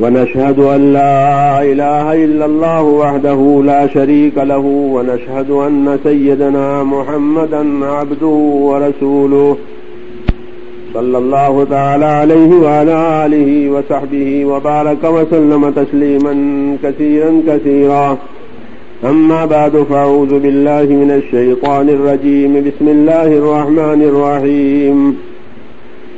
ونشهد أن لا إله إلا الله وحده لا شريك له ونشهد أن سيدنا محمدا عبده ورسوله صلى الله تعالى عليه وعلى آله وصحبه وبارك وسلم تسليما كثيرا كثيرا. أما بعد فأعوذ بالله من الشيطان الرجيم. بسم الله الرحمن الرحيم.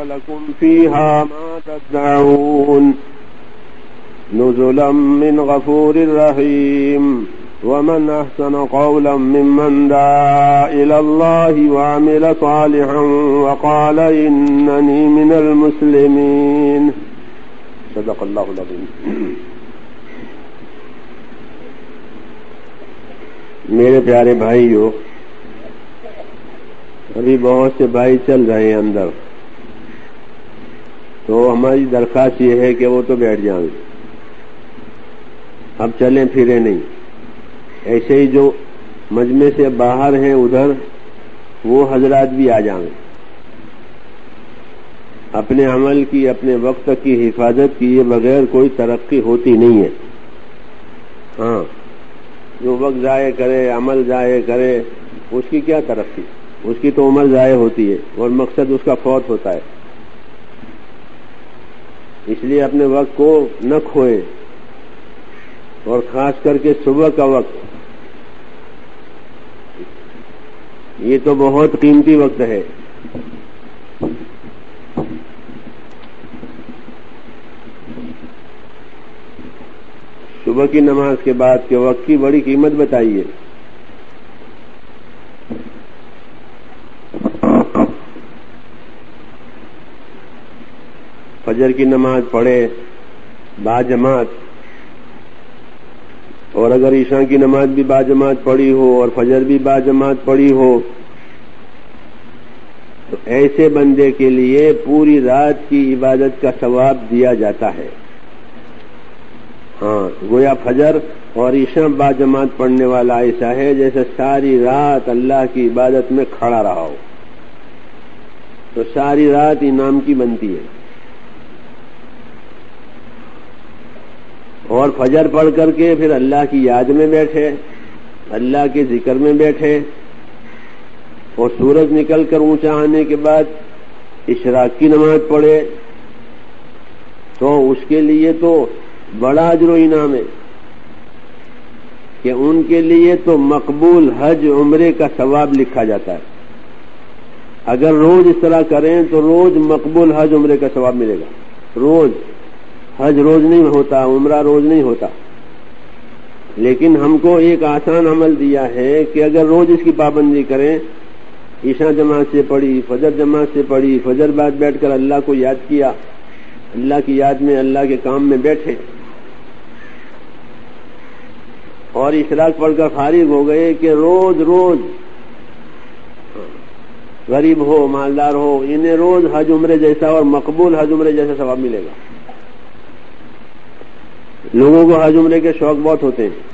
ولكم فيها ما تدعون نزلا من غفور رحيم ومن أحسن قولا ممن دعا إلى الله وعمل صالحا وقال إنني من المسلمين. صدق الله العظيم. میرے پیارے بھائیو، ابھی بہت سے بھائی چل رہے ہیں اندر۔ تو ہماری درخواست یہ ہے کہ وہ تو بیٹھ جائیں۔ اب چلیں پھریں نہیں۔ ایسے ہی جو مجمع سے باہر ہیں ادھر، وہ حضرات بھی آ جائیں۔ اپنے عمل کی، اپنے وقت کی حفاظت کیے بغیر کوئی ترقی ہوتی نہیں ہے۔ ہاں جو وقت ضائع کرے، عمل ضائع کرے، اس کی کیا ترقی؟ اس کی تو عمر ضائع ہوتی ہے اور مقصد اس کا فوت ہوتا ہے۔ اس لیے اپنے وقت کو نہ کھوئے اور خاص کر کے صبح کا وقت۔ یہ تو بہت قیمتی وقت ہے۔ صبح کی نماز کے بعد کے وقت کی بڑی قیمت بتائیے۔ فجر کی نماز پڑھے با جماعت۔ اور اگر عشاء کی نماز بھی با جماعت پڑھی ہو اور فجر بھی با جماعت پڑھی ہو، تو ایسے بندے کے لیے پوری رات کی عبادت کا ثواب دیا جاتا ہے۔ ہاں گویا فجر اور عشاء با جماعت پڑھنے والا ایسا ہے جیسے ساری رات اللہ کی عبادت میں کھڑا رہا ہو۔ تو ساری رات انعام کی بنتی ہے۔ اور فجر پڑھ کر کے پھر اللہ کی یاد میں بیٹھے، اللہ کے ذکر میں بیٹھے اور سورج نکل کر اونچا آنے کے بعد اشراق کی نماز پڑھے۔ تو اس کے لیے تو بڑا اجر و انعام ہے کہ ان کے لیے تو مقبول حج عمرے کا ثواب لکھا جاتا ہے۔ اگر روز اس طرح کریں تو روز مقبول حج عمرے کا ثواب ملے گا۔ روز۔ حج روز نہیں ہوتا، عمرہ روز نہیں ہوتا۔ لیکن ہم کو ایک آسان عمل دیا ہے کہ اگر روز اس کی پابندی کریں، عشاء جماعت سے پڑھی، فجر جماعت سے پڑھی، فجر بعد بیٹھ کر اللہ کو یاد کیا، اللہ کی یاد میں، اللہ کے کام میں بیٹھے۔ اور اشراق پڑھ کر فارغ ہو گئے کہ روز روز غریب ہو، مالدار ہو، انہیں روز حج عمرے جیسا اور مقبول حج عمرے جیسا ثواب ملے گا۔ لوگوں کو حج عمرے کے شوق بہت ہوتے ہیں۔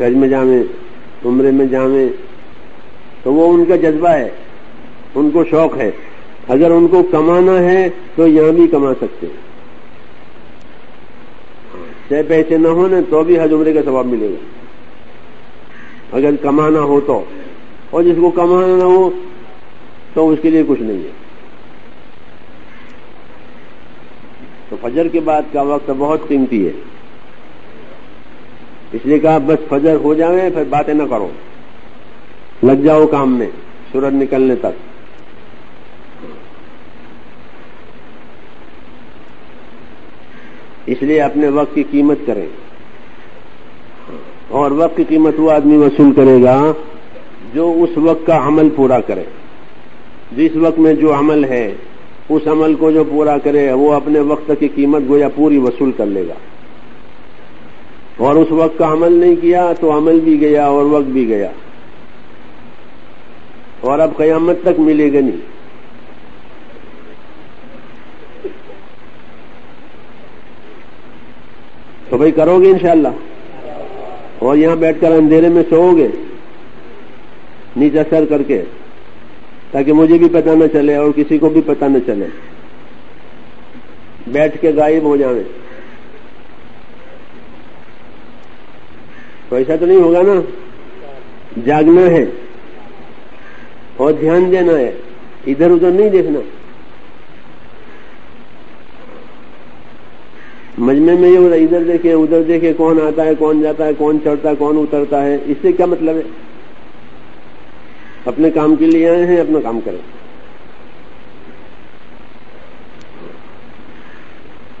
حج میں جامیں عمرے میں جامیں تو وہ ان کا جذبہ ہے، ان کو شوق ہے۔ اگر ان کو کمانا ہے تو یہاں بھی کما سکتے ہیں۔ چاہے پیسے نہ ہونے تو بھی حج عمرے کا ثواب ملے گا۔ اگر کمانا ہو تو، اور جس کو کمانا نہ ہو تو اس کے لیے کچھ نہیں ہے۔ تو فجر کے بعد کا وقت بہت قیمتی ہے۔ اس لیے کہا بس فجر ہو جائیں پھر باتیں نہ کرو۔ لگ جاؤ کام میں، سورج نکلنے تک۔ اس لیے اپنے وقت کی قیمت کریں۔ اور وقت کی قیمت وہ آدمی وصول کرے گا جو اس وقت کا عمل پورا کرے۔ جس وقت میں جو عمل ہے۔ اس عمل کو جو پورا کرے، وہ اپنے وقت کی قیمت گویا پوری وصول کر لے گا۔ اور اس وقت کا عمل نہیں کیا تو عمل بھی گیا اور وقت بھی گیا۔ اور اب قیامت تک ملے گا نہیں۔ تو بھائی کرو گے انشاءاللہ؟ اور یہاں بیٹھ کر اندھیرے میں سو گے۔ نیچا سر کر کے۔ تاکہ مجھے بھی پتہ نہ چلے اور کسی کو بھی پتہ نہ چلے۔ بیٹھ کے غائب ہو جائیں تو ایسا تو نہیں ہوگا نا؟ جاگنا ہے اور دھیان دینا ہے۔ ادھر ادھر نہیں دیکھنا۔ مجمے میں یہ ادھر دیکھے ادھر دیکھے کون آتا ہے، کون جاتا ہے، کون چڑھتا ہے، کون اترتا ہے۔ اس سے کیا مطلب ہے؟ اپنے کام کے لیے آئے ہیں، اپنا کام کریں۔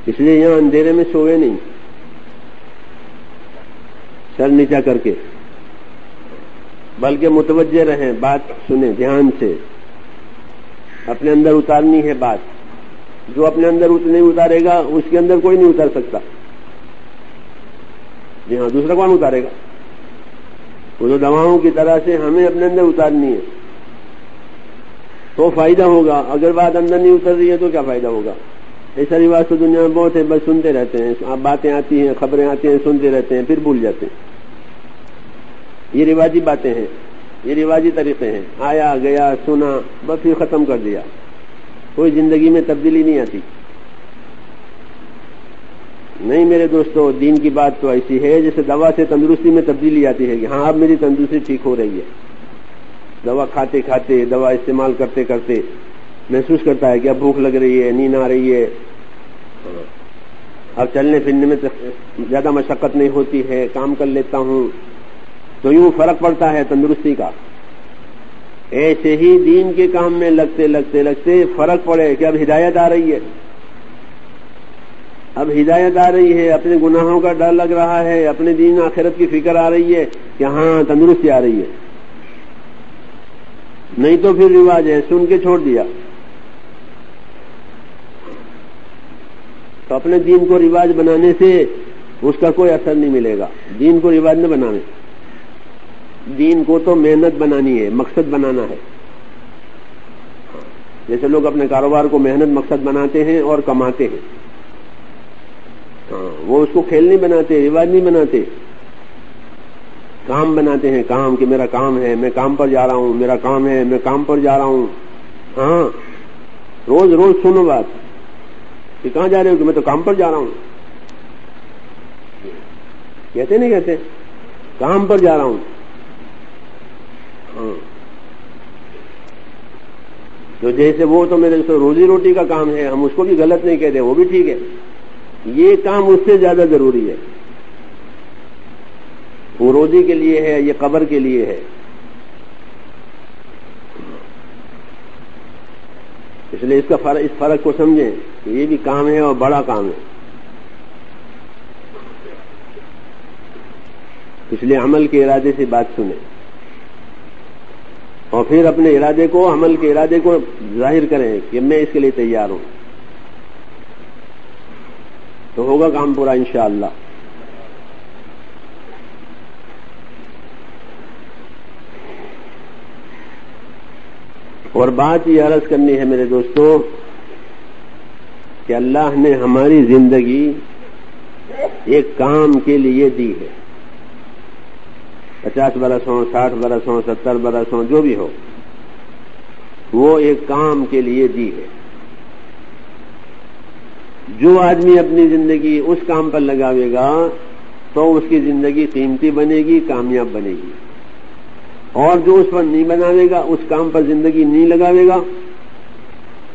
اس لیے یہاں اندھیرے میں سوئے نہیں۔ سر نیچا کر کے۔ بلکہ متوجہ رہیں، بات سنیں، دھیان سے۔ اپنے اندر اتارنی ہے بات۔ جو اپنے اندر نہیں اتارے گا، اس کے اندر کوئی نہیں اتار سکتا۔ جی ہاں دوسرا کون اتارے گا؟ وہ تو دواؤں کی طرح سے ہمیں اپنے اندر اتارنی ہے۔ تو فائدہ ہوگا۔ اگر بات اندر نہیں اتر رہی ہے تو کیا فائدہ ہوگا؟ ایسا رواج تو دنیا میں بہت ہے، بس سنتے رہتے ہیں۔ آپ باتیں آتی ہیں، خبریں آتی ہیں، سنتے رہتے ہیں، پھر بھول جاتے ہیں۔ یہ رواجی باتیں ہیں۔ یہ رواجی طریقے ہیں۔ آیا، گیا، سنا، بس یہ ختم کر دیا۔ کوئی زندگی میں تبدیلی نہیں آتی۔ نہیں میرے دوستو، دین کی بات تو ایسی ہے جیسے دوا سے تندرستی میں تبدیلی آتی ہے کہ ہاں اب میری تندرستی ٹھیک ہو رہی ہے۔ دوا کھاتے کھاتے، دوا استعمال کرتے کرتے محسوس کرتا ہے کہ اب بھوک لگ رہی ہے، نیند آ رہی ہے۔ اب چلنے پھرنے میں زیادہ مشقت نہیں ہوتی ہے، کام کر لیتا ہوں۔ تو یوں فرق پڑتا ہے تندرستی کا۔ ایسے ہی دین کے کام میں لگتے لگتے لگتے فرق پڑے کہ اب ہدایت آ رہی ہے۔ اب ہدایت آ رہی ہے، اپنے گناہوں کا ڈر لگ رہا ہے، اپنے دین آخرت کی فکر آ رہی ہے کہ ہاں تندرستی آ رہی ہے۔ نہیں تو پھر رواج ہے، سن کے چھوڑ دیا۔ تو اپنے دین کو رواج بنانے سے اس کا کوئی اثر نہیں ملے گا۔ دین کو رواج نہ بنانے۔ دین کو تو محنت بنانی ہے، مقصد بنانا ہے۔ جیسے لوگ اپنے کاروبار کو محنت مقصد بناتے ہیں اور کماتے ہیں۔ ہاں، وہ اس کو کھیل نہیں بناتے، رواج نہیں بناتے۔ کام بناتے ہیں، کام کہ میرا کام ہے، میں کام پر جا رہا ہوں، میرا کام ہے، میں کام پر جا رہا ہوں۔ ہاں روز روز سنو بات۔ کہ کہاں جا رہے ہو کہ میں تو کام پر جا رہا ہوں؟ کہتے نہیں کہتے؟ کام پر جا رہا ہوں۔ ہاں۔ تو جیسے وہ تو میرے روزی روٹی کا کام ہے، ہم اس کو بھی غلط نہیں کہتے، وہ بھی ٹھیک ہے۔ یہ کام اس سے زیادہ ضروری ہے۔ وہ روزی کے لیے ہے، یہ قبر کے لیے ہے۔ اس لیے اس کا فرق، اس فرق کو سمجھیں کہ یہ بھی کام ہے اور بڑا کام ہے۔ اس لیے عمل کے ارادے سے بات سنیں۔ اور پھر اپنے ارادے کو، عمل کے ارادے کو ظاہر کریں کہ میں اس کے لیے تیار ہوں۔ تو ہوگا کام پورا انشاءاللہ۔ اور بات یہ عرض کرنی ہے میرے دوستوں کہ اللہ نے ہماری زندگی ایک کام کے لیے دی ہے۔ پچاس برس ہوں، ساٹھ برس ہوں، ستر برس ہوں، جو بھی ہو، وہ ایک کام کے لیے دی ہے۔ جو آدمی اپنی زندگی اس کام پر لگاوے گا تو اس کی زندگی قیمتی بنے گی، کامیاب بنے گی۔ اور جو اس پر نہیں بناوے گا، اس کام پر زندگی نہیں لگاوے گا۔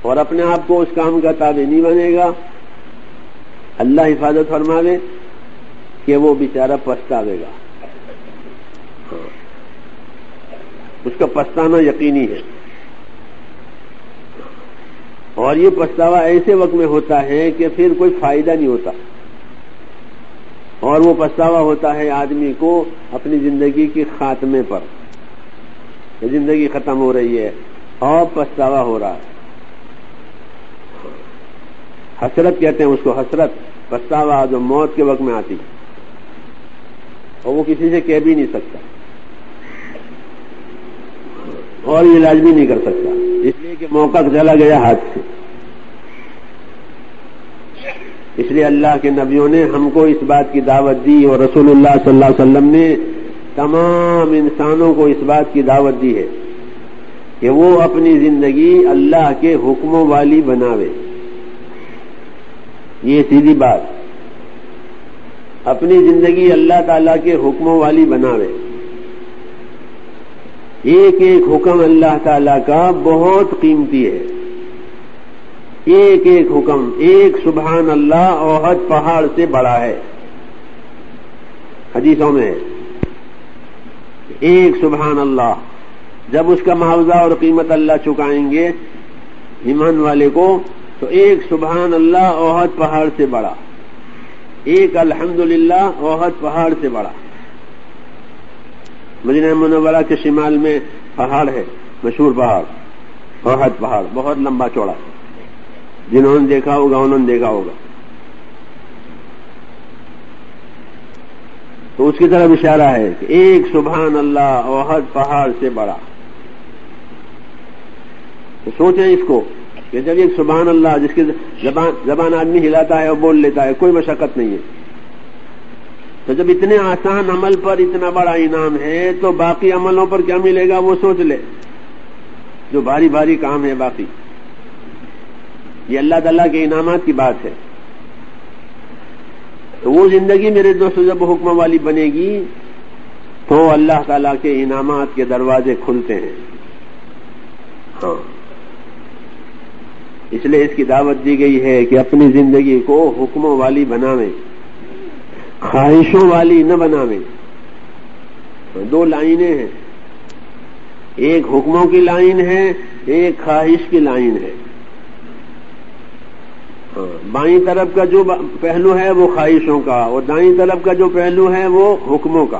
اور اپنے آپ کو اس کام کا تابع نہیں بنے گا۔ اللہ حفاظت فرماوے کہ وہ بیچارہ پچھتاوے گا۔ اس کا پچھتانا یقینی ہے۔ اور یہ پچھتاوا ایسے وقت میں ہوتا ہے کہ پھر کوئی فائدہ نہیں ہوتا۔ اور وہ پچھتاوا ہوتا ہے آدمی کو اپنی زندگی کی خاتمے پر۔ زندگی ختم ہو رہی ہے۔ اور پچھتاوا ہو رہا ہے۔ حسرت کہتے ہیں اس کو حسرت۔ پچھتاوا جو موت کے وقت میں آتی اور وہ کسی سے کہہ بھی نہیں سکتا۔ اور یہ علاج بھی نہیں کر سکتا۔ اس لیے کہ موقع چلا گیا ہاتھ سے۔ اس لیے اللہ کے نبیوں نے ہم کو اس بات کی دعوت دی اور رسول اللہ صلی اللہ علیہ وسلم نے تمام انسانوں کو اس بات کی دعوت دی ہے کہ وہ اپنی زندگی اللہ کے حکموں والی بناوے۔ یہ سیدھی بات۔ اپنی زندگی اللہ تعالی کے حکموں والی بناوے۔ ایک ایک حکم اللہ تعالی کا بہت قیمتی ہے۔ ایک ایک حکم، ایک سبحان اللہ اوہد پہاڑ سے بڑا ہے۔ حدیثوں میں ایک سبحان اللہ، جب اس کا معاوضہ اور قیمت اللہ چکائیں گے ایمان والے کو، تو ایک سبحان اللہ اوہد پہاڑ سے بڑا۔ ایک الحمد للہ اوہد پہاڑ سے بڑا۔ مدینہ منورہ کے شمال میں پہاڑ ہے، مشہور پہاڑ اوہد پہاڑ، بہت لمبا چوڑا۔ ہے جنہوں نے دیکھا ہوگا انہوں نے دیکھا ہوگا۔ تو اس کی طرف اشارہ ہے کہ ایک سبحان اللہ اوہد پہاڑ سے بڑا۔ تو سوچیں اس کو کہ جب ایک سبحان اللہ جس کی زبان زبان آدمی ہلاتا ہے اور بول لیتا ہے، کوئی مشقت نہیں ہے۔ تو جب اتنے آسان عمل پر اتنا بڑا انعام ہے، تو باقی عملوں پر کیا ملے گا؟ وہ سوچ لے۔ جو بھاری بھاری کام ہے باقی۔ یہ اللہ تعالیٰ کے انعامات کی بات ہے۔ تو وہ زندگی میرے دوستوں جب حکم والی بنے گی، تو اللہ تعالیٰ کے انعامات کے دروازے کھلتے ہیں۔ ہاں۔ اس لیے اس کی دعوت دی گئی ہے کہ اپنی زندگی کو حکموں والی بناویں، خواہشوں والی نہ بناویں۔ دو لائنیں ہیں۔ ایک حکموں کی لائن ہے، ایک خواہش کی لائن ہے۔ بائیں طرف کا جو پہلو ہے وہ خواہشوں کا اور دائیں طرف کا جو پہلو ہے وہ حکموں کا۔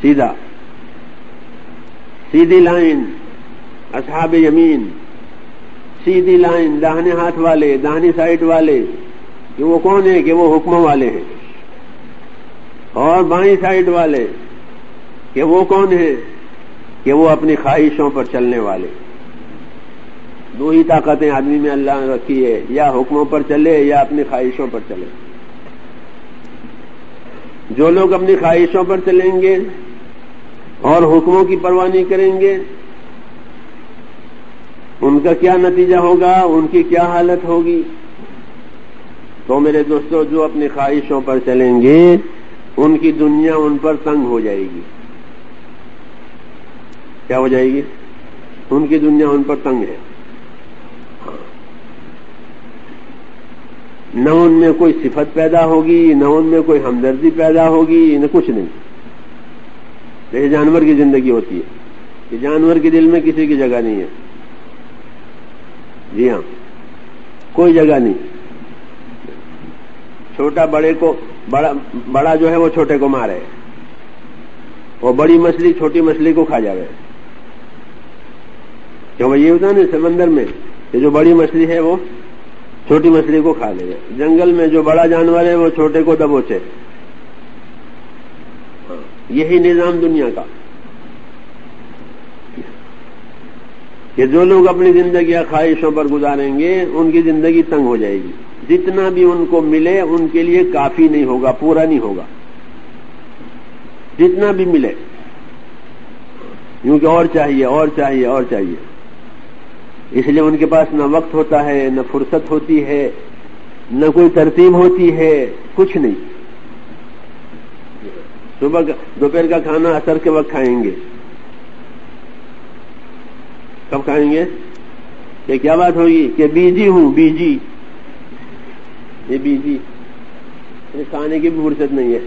سیدھا۔ سیدھی لائن۔ اصحاب یمین۔ سیدھی لائن۔ داہنے ہاتھ والے، داہنی سائڈ والے۔ کہ وہ کون ہے کہ وہ حکموں والے ہیں۔ اور بائیں سائڈ والے۔ کہ وہ کون ہے کہ وہ اپنی خواہشوں پر چلنے والے۔ ہیں دو ہی طاقتیں آدمی میں اللہ نے رکھی ہے، یا حکموں پر چلے یا اپنی خواہشوں پر چلے۔ جو لوگ اپنی خواہشوں پر چلیں گے اور حکموں کی پرواہ نہیں کریں گے، ان کا کیا نتیجہ ہوگا؟ ان کی کیا حالت ہوگی؟ تو میرے دوستوں جو اپنی خواہشوں پر چلیں گے، ان کی دنیا ان پر تنگ ہو جائے گی۔ کیا ہو جائے گی؟ ان کی دنیا ان پر تنگ ہے۔ نہ ان میں کوئی صفت پیدا ہوگی، نہ ان میں کوئی ہمدردی پیدا ہوگی، نہ کچھ نہیں۔ جیسے جانور کی زندگی ہوتی ہے۔ کہ جانور کے دل میں کسی کی جگہ نہیں ہے۔ جی ہاں کوئی جگہ نہیں۔ چھوٹا بڑے کو، بڑا بڑا جو ہے وہ چھوٹے کو مارے۔ اور بڑی مچھلی چھوٹی مچھلی کو کھا جائے کیوں یہ ہوتا نا سمندر میں کہ جو بڑی مچھلی ہے وہ چھوٹی مچھلی کو کھا لے۔ جنگل میں جو بڑا جانور ہے، وہ چھوٹے کو دبوچے یہی نظام دنیا کا۔ کہ جو لوگ اپنی زندگی خواہشوں پر گزاریں گے، ان کی زندگی تنگ ہو جائے گی۔ جتنا بھی ان کو ملے، ان کے لیے کافی نہیں ہوگا، پورا نہیں ہوگا۔ جتنا بھی ملے۔ کیونکہ اور چاہیے اور چاہیے اور چاہیے۔ اس لیے ان کے پاس نہ وقت ہوتا ہے، نہ فرصت ہوتی ہے، نہ کوئی ترتیب ہوتی ہے، کچھ نہیں۔ صبح دوپہر کا کھانا اثر کے وقت کھائیں گے۔ کب کھائیں گے؟ کہ کیا بات ہوگی کہ بیجی ہوں، بیجی۔ یہ بیجی۔ کھانے کی بھی فرصت نہیں ہے۔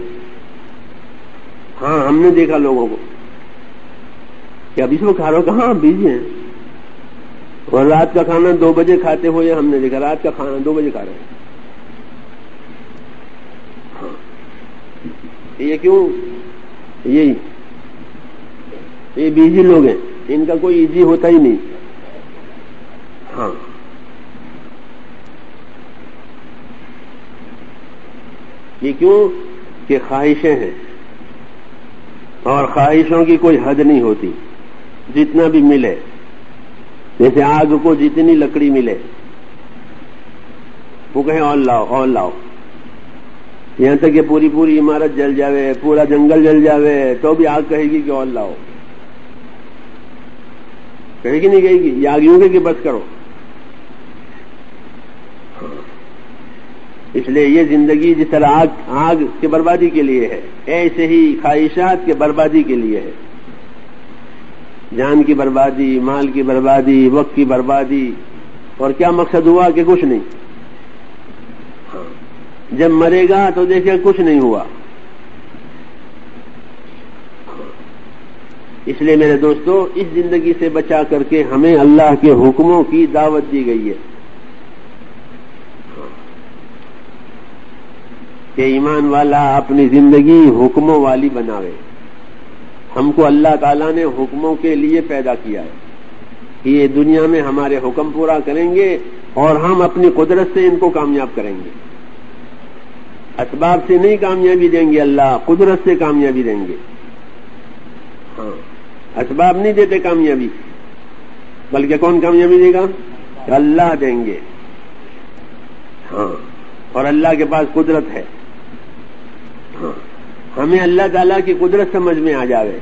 ہاں ہم نے دیکھا لوگوں کو۔ کہ ابھی سے کھا رہا کہاں بیجی ہیں؟ اور رات کا کھانا دو بجے کھاتے ہوئے ہم نے دیکھا، رات کا کھانا دو بجے کھا رہے ہیں۔ یہ کیوں؟ یہی یہ بیجی لوگ ہیں، ان کا کوئی ایزی ہوتا ہی نہیں۔ ہاں۔ یہ کیوں؟ کہ خواہشیں ہیں۔ اور خواہشوں کی کوئی حد نہیں ہوتی، جتنا بھی ملے۔ جیسے آگ کو جتنی لکڑی ملے۔ وہ کہیں اور لاؤ اور لاؤ۔ یہاں تک کہ پوری پوری عمارت جل جاوے، پورا جنگل جل جاوے، تو بھی آگ کہے گی کہ اور لاؤ۔ کہے گی نہیں، کہے گی۔ یہ آگ یوں کہ بس کرو۔ اس لیے یہ زندگی جس طرح آگ آگ کے بربادی کے لیے ہے، ایسے ہی خواہشات کے بربادی کے لیے ہے۔ جان کی بربادی، مال کی بربادی، وقت کی بربادی، اور کیا مقصد ہوا کہ کچھ نہیں؟ ہاں۔ جب مرے گا تو دیکھے کچھ نہیں ہوا۔ ہاں۔ اس لیے میرے دوستو، اس زندگی سے بچا کر کے ہمیں اللہ کے حکموں کی دعوت دی گئی ہے۔ ہاں۔ کہ ایمان والا اپنی زندگی حکموں والی بناوے۔ ہم کو اللہ تعالیٰ نے حکموں کے لیے پیدا کیا ہے کہ یہ دنیا میں ہمارے حکم پورا کریں گے اور ہم اپنی قدرت سے ان کو کامیاب کریں گے۔ اسباب سے نہیں کامیابی دیں گے اللہ، قدرت سے کامیابی دیں گے۔ ہاں اسباب نہیں دیتے کامیابی، بلکہ کون کامیابی دے گا؟ اللہ دیں گے۔ ہاں اور اللہ کے پاس قدرت ہے۔ ہاں۔ ہمیں اللہ تعالیٰ کی قدرت سمجھ میں آ جاوے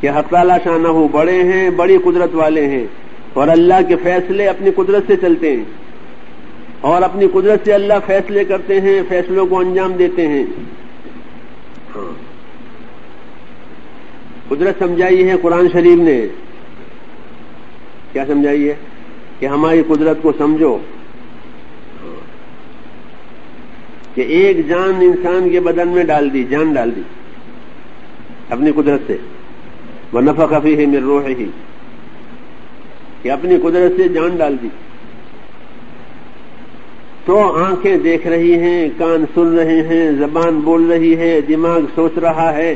کہ حق تعالیٰ شانہ ہو بڑے ہیں، بڑی قدرت والے ہیں اور اللہ کے فیصلے اپنی قدرت سے چلتے ہیں اور اپنی قدرت سے اللہ فیصلے کرتے ہیں، فیصلوں کو انجام دیتے ہیں۔ ہاں۔ قدرت سمجھائی ہے قرآن شریف نے۔ کیا سمجھائی ہے؟ کہ ہماری قدرت کو سمجھو۔ کہ ایک جان انسان کے بدن میں ڈال دی، جان ڈال دی، اپنی قدرت سے۔ وہ نفا کفی ہے میرے روح ہی کہ اپنی قدرت سے جان ڈال دی۔ تو آنکھیں دیکھ رہی ہیں، کان سن رہے ہیں، زبان بول رہی ہے، دماغ سوچ رہا ہے۔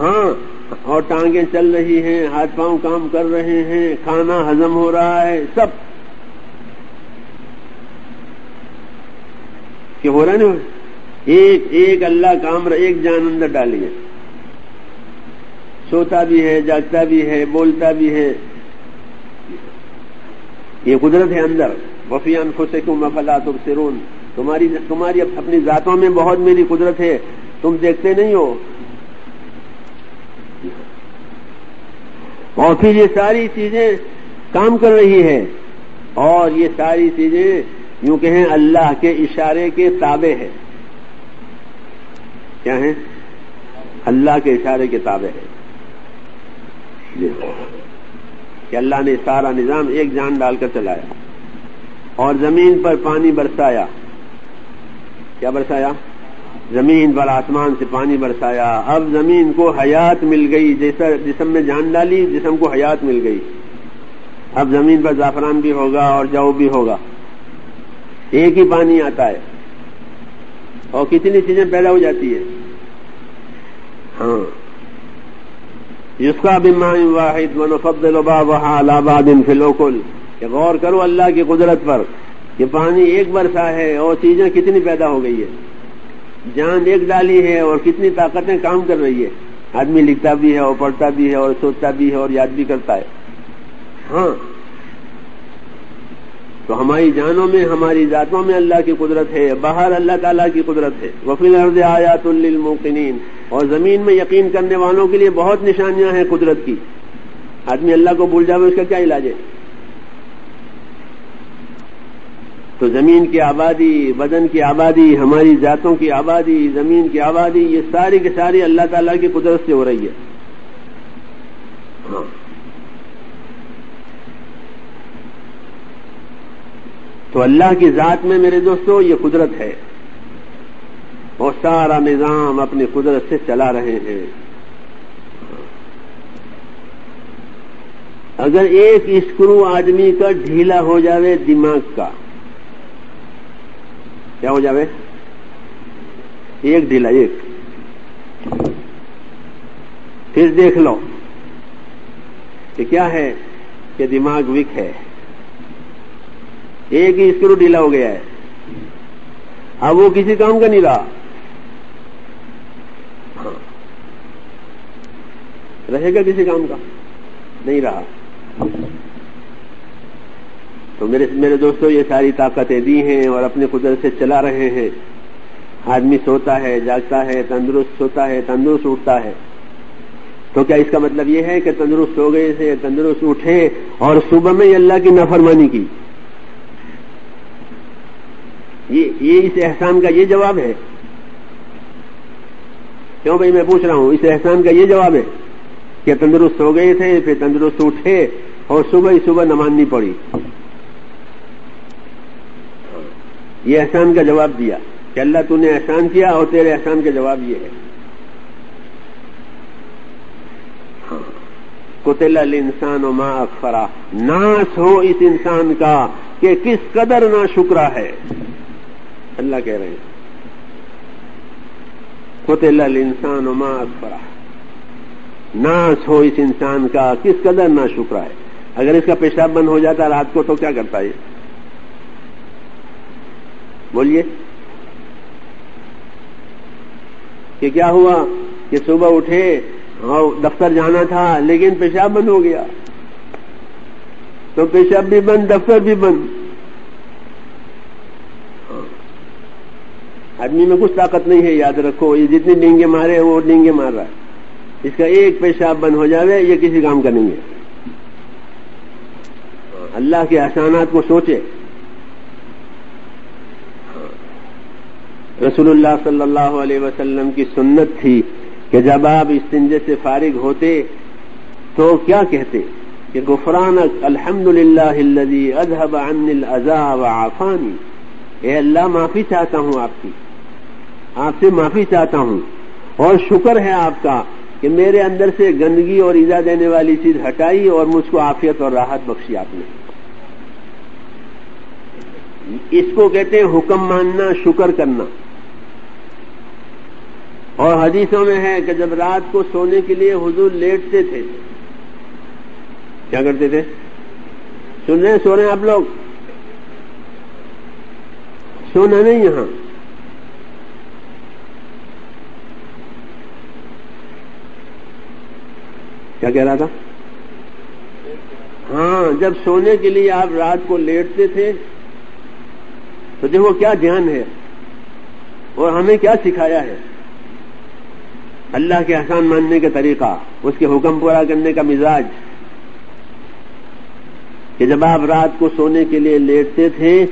ہاں اور ٹانگیں چل رہی ہیں، ہاتھ پاؤں کام کر رہے ہیں، کھانا ہزم ہو رہا ہے، سب۔ کہ ہو رہا نا؟ ایک ایک اللہ کام ایک جان اندر ڈالی ہے سوتا بھی ہے، جاگتا بھی ہے، بولتا بھی ہے۔ یہ قدرت ہے اندر۔ وفیان خوشی مفلا تم سرون تمہاری تمہاری اپنی ذاتوں میں بہت میری قدرت ہے۔ تم دیکھتے نہیں ہو۔ اور پھر یہ ساری چیزیں کام کر رہی ہے اور یہ ساری چیزیں یوں کہیں اللہ کے اشارے کے تابع ہے کیا ہیں؟ اللہ کے اشارے کے تابع ہے جی ہاں۔ کہ اللہ نے سارا نظام ایک جان ڈال کر چلایا اور زمین پر پانی برسایا۔ کیا برسایا؟ زمین پر آسمان سے پانی برسایا۔ اب زمین کو حیات مل گئی، جیسا جسم میں جان ڈالی، جسم کو حیات مل گئی۔ اب زمین پر زعفران بھی ہوگا اور جو بھی ہوگا۔ ایک ہی پانی آتا ہے۔ اور کتنی چیزیں پیدا ہو جاتی ہے ہاں۔ جس کا بھی واحد منفد البا وہاں الہباد ان فلوکل کہ غور کرو اللہ کی قدرت پر کہ پانی ایک برسا ہے اور چیزیں کتنی پیدا ہو گئی ہے جان ایک ڈالی ہے اور کتنی طاقتیں کام کر رہی ہے آدمی لکھتا بھی ہے اور پڑھتا بھی ہے اور سوچتا بھی ہے اور یاد بھی کرتا ہے۔ ہاں۔ تو ہماری جانوں میں، ہماری ذاتوں میں اللہ کی قدرت ہے باہر اللہ تعالیٰ کی قدرت ہے۔ وفیل عرض آیات للموقنین۔ اور زمین میں یقین کرنے والوں کے لیے بہت نشانیاں ہیں قدرت کی۔ آدمی اللہ کو بھول جائے، اس کا کیا علاج ہے؟ تو زمین کی آبادی، بدن کی آبادی، ہماری ذاتوں کی آبادی، زمین کی آبادی، یہ ساری کی ساری اللہ تعالیٰ کی قدرت سے ہو رہی ہے۔ ہاں۔ تو اللہ کی ذات میں میرے دوستو یہ قدرت ہے۔ اور سارا نظام اپنی قدرت سے چلا رہے ہیں۔ اگر ایک اسکرو آدمی کا ڈھیلا ہو جاوے دماغ کا، کیا ہو جاوے؟ ایک ڈھیلا، ایک۔ پھر دیکھ لو کہ کیا ہے کہ دماغ وک ہے۔ ایک ہی اسکرو ڈھیلا ہو گیا ہے۔ اب وہ کسی کام کا نہیں رہا۔ ہاں رہے گا کسی کام کا؟ نہیں رہا۔ تو میرے میرے دوستوں یہ ساری طاقتیں دی ہیں اور اپنے قدرت سے چلا رہے ہیں۔ آدمی سوتا ہے، جاگتا ہے، تندرست سوتا ہے، تندرست اٹھتا ہے۔ تو کیا اس کا مطلب یہ ہے کہ تندرست ہو گئے سے تندرست اٹھے اور صبح میں اللہ کی نفرمانی کی۔ یہ اس احسان کا یہ جواب ہے۔ کیوں بھائی میں پوچھ رہا ہوں؟ اس احسان کا یہ جواب ہے کہ تندرست ہو گئے تھے، پھر تندرست اٹھے اور صبح ہی صبح نماننی پڑی یہ احسان کا جواب دیا کہ اللہ تو نے احسان کیا اور تیرے احسان کا جواب یہ ہے۔ کتل انسان و ماں اکفرا ناس ہو اس انسان کا کہ کس قدر نہ شکرا ہے۔ اللہ کہہ رہے ہیں۔ کتل انسان و اکفرا ناس ہو اس انسان کا، کس قدر نہ شکرا ہے۔ اگر اس کا پیشاب بند ہو جاتا رات کو تو کیا کرتا ہے؟ بولیے۔ کہ کیا ہوا؟ کہ صبح اٹھے اور دفتر جانا تھا، لیکن پیشاب بند ہو گیا۔ تو پیشاب بھی بند، دفتر بھی بند۔ آدمی میں کچھ طاقت نہیں ہے، یاد رکھو، یہ جتنی ڈینگے مارے وہ ڈینگے مار رہا ہے۔ اس کا ایک پیشاب بند ہو جاوے، یہ کسی کام کا نہیں ہے۔ اللہ کے احسانات کو سوچے۔ رسول اللہ صلی اللہ علیہ وسلم کی سنت تھی کہ جب آپ استنجے سے فارغ ہوتے تو کیا کہتے؟ کہ غفران الحمد للہ اذهب عن الزا وعافانی اے اللہ، معافی چاہتا ہوں آپ کی۔ آپ سے معافی چاہتا ہوں۔ اور شکر ہے آپ کا کہ میرے اندر سے گندگی اور ایزا دینے والی چیز ہٹائی اور مجھ کو عافیت اور راحت بخشی آپ نے۔ اس کو کہتے ہیں حکم ماننا، شکر کرنا۔ اور حدیثوں میں ہے کہ جب رات کو سونے کے لیے حضور لیٹتے تھے، کیا کرتے تھے؟ سن رہے ہیں، سو رہے ہیں آپ لوگ؟ سونا نہیں یہاں۔ کیا کہہ رہا تھا؟ ہاں جب سونے کے لیے آپ رات کو لیٹتے تھے، تو دیکھو کیا دھیان ہے، اور ہمیں کیا سکھایا ہے۔ اللہ کے احسان ماننے کا طریقہ، اس کے حکم پورا کرنے کا مزاج۔ کہ جب آپ رات کو سونے کے لیے لیٹتے تھے،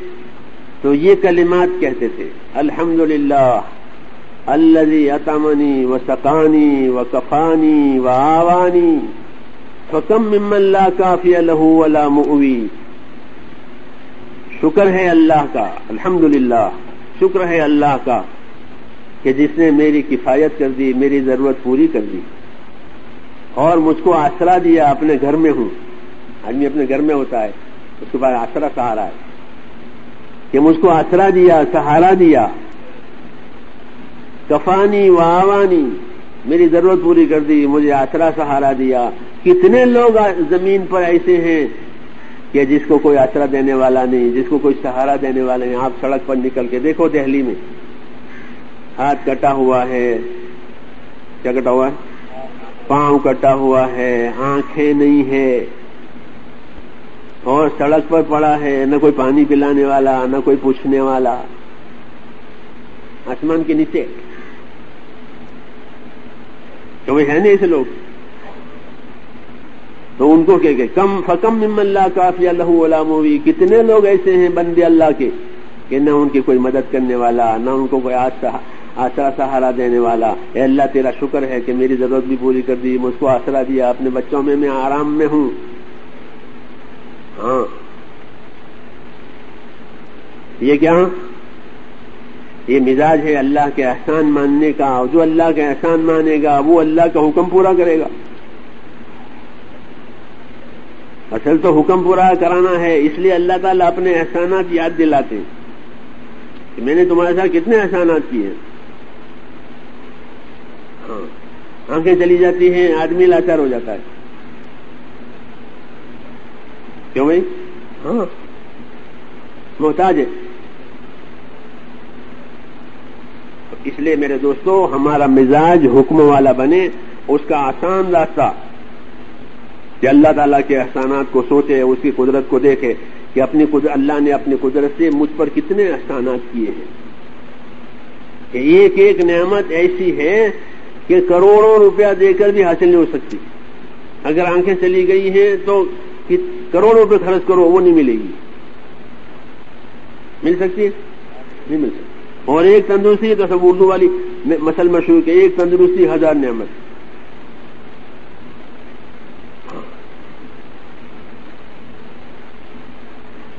تو یہ کلمات کہتے تھے الحمد للہ الزی اتمنی و سکانی و کفانی و آوانی فکم مم اللہ کافی الح موی شکر ہے اللہ کا الحمد شکر ہے اللہ کا کہ جس نے میری کفایت کر دی، میری ضرورت پوری کر دی۔ اور مجھ کو آسرا دیا، اپنے گھر میں ہوں۔ آدمی اپنے گھر میں ہوتا ہے، اس کے بعد آسرا سہارا ہے۔ کہ مجھ کو آسرا دیا، سہارا دیا۔ کفانی واوانی میری ضرورت پوری کر دی، مجھے آسرا سہارا دیا۔ کتنے لوگ زمین پر ایسے ہیں کہ جس کو کوئی آسرا دینے والا نہیں، جس کو کوئی سہارا دینے والا نہیں۔ آپ سڑک پر نکل کے دیکھو دہلی میں۔ ہاتھ کٹا ہوا ہے، کیا کٹا ہوا ہے؟ پاؤں کٹا ہوا ہے، آنکھیں نہیں ہے اور سڑک پر پڑا ہے، نہ کوئی پانی پلانے والا، نہ کوئی پوچھنے والا۔ آسمان کے نیچے۔ تو وہ ہے نہیں ایسے لوگ؟ تو ان کو کہ کم فکم مم اللہ کافی اللہ علاموی کتنے لوگ ایسے ہیں بندے اللہ کے کہ نہ ان کی کوئی مدد کرنے والا، نہ ان کو کوئی آسرا آسرا سہارا دینے والا۔ اے اللہ، تیرا شکر ہے کہ میری ضرورت بھی پوری کر دی، مجھ کو آسرا دیا، اپنے بچوں میں میں آرام میں ہوں۔ ہاں۔ یہ کیا؟ یہ مزاج ہے اللہ کے احسان ماننے کا جو اللہ کے احسان مانے گا وہ اللہ کا حکم پورا کرے گا۔ اصل تو حکم پورا کرانا ہے، اس لیے اللہ تعالیٰ اپنے احسانات یاد دلاتے کہ میں نے تمہارے ساتھ کتنے احسانات کیے ہاں آنکھیں چلی جاتی ہیں، آدمی لاچار ہو جاتا ہے۔ کیوں بھائی؟ ہاں محتاج ہے۔ اس لیے میرے دوستو، ہمارا مزاج حکم والا بنے، اس کا آسان راستہ کہ اللہ تعالیٰ کے احسانات کو سوچے، اس کی قدرت کو دیکھے کہ اپنی قدرت اللہ نے اپنی قدرت سے مجھ پر کتنے احسانات کیے ہیں۔ کہ ایک ایک نعمت ایسی ہے کہ کروڑوں روپیہ دے کر بھی حاصل نہیں ہو سکتی۔ اگر آنکھیں چلی گئی ہیں تو کروڑوں روپے خرچ کرو، وہ نہیں ملے گی۔ مل سکتی ہے؟ نہیں مل سکتی۔ اور ایک تندرستی تو سب اردو والی مسل مشہور کہ ایک تندرستی ہزار نعمت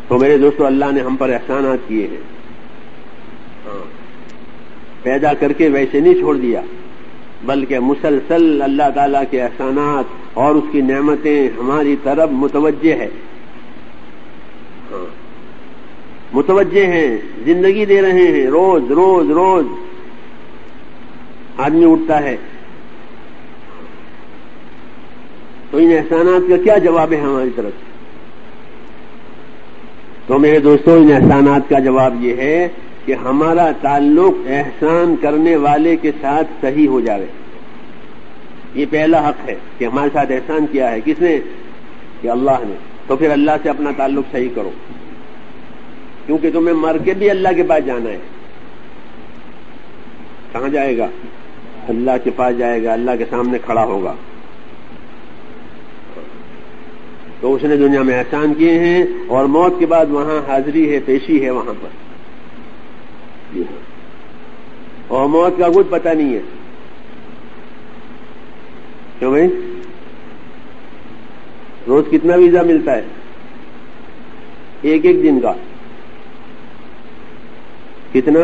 تو میرے دوستو، اللہ نے ہم پر احسانات کیے ہیں پیدا کر کے ویسے نہیں چھوڑ دیا، بلکہ مسلسل اللہ تعالی کے احسانات اور اس کی نعمتیں ہماری طرف متوجہ ہے ہاں۔ متوجہ ہیں، زندگی دے رہے ہیں، روز روز روز۔ آدمی اٹھتا ہے۔ تو ان احسانات کا کیا جواب ہے ہماری طرف؟ تو میرے دوستوں ان احسانات کا جواب یہ ہے کہ ہمارا تعلق احسان کرنے والے کے ساتھ صحیح ہو جائے یہ پہلا حق ہے کہ ہمارے ساتھ احسان کیا ہے۔ کس نے؟ کہ اللہ نے۔ تو پھر اللہ سے اپنا تعلق صحیح کرو۔ کیونکہ تمہیں مر کے بھی اللہ کے پاس جانا ہے۔ کہاں جائے گا؟ اللہ کے پاس جائے گا، اللہ کے سامنے کھڑا ہوگا۔ تو اس نے دنیا میں احسان کیے ہیں اور موت کے بعد وہاں حاضری ہے، پیشی ہے وہاں پر۔ جی ہاں۔ اور موت کا کچھ پتہ نہیں ہے۔ کیوں بھائی؟ روز کتنا ویزا ملتا ہے؟ ایک ایک دن کا۔ کتنا؟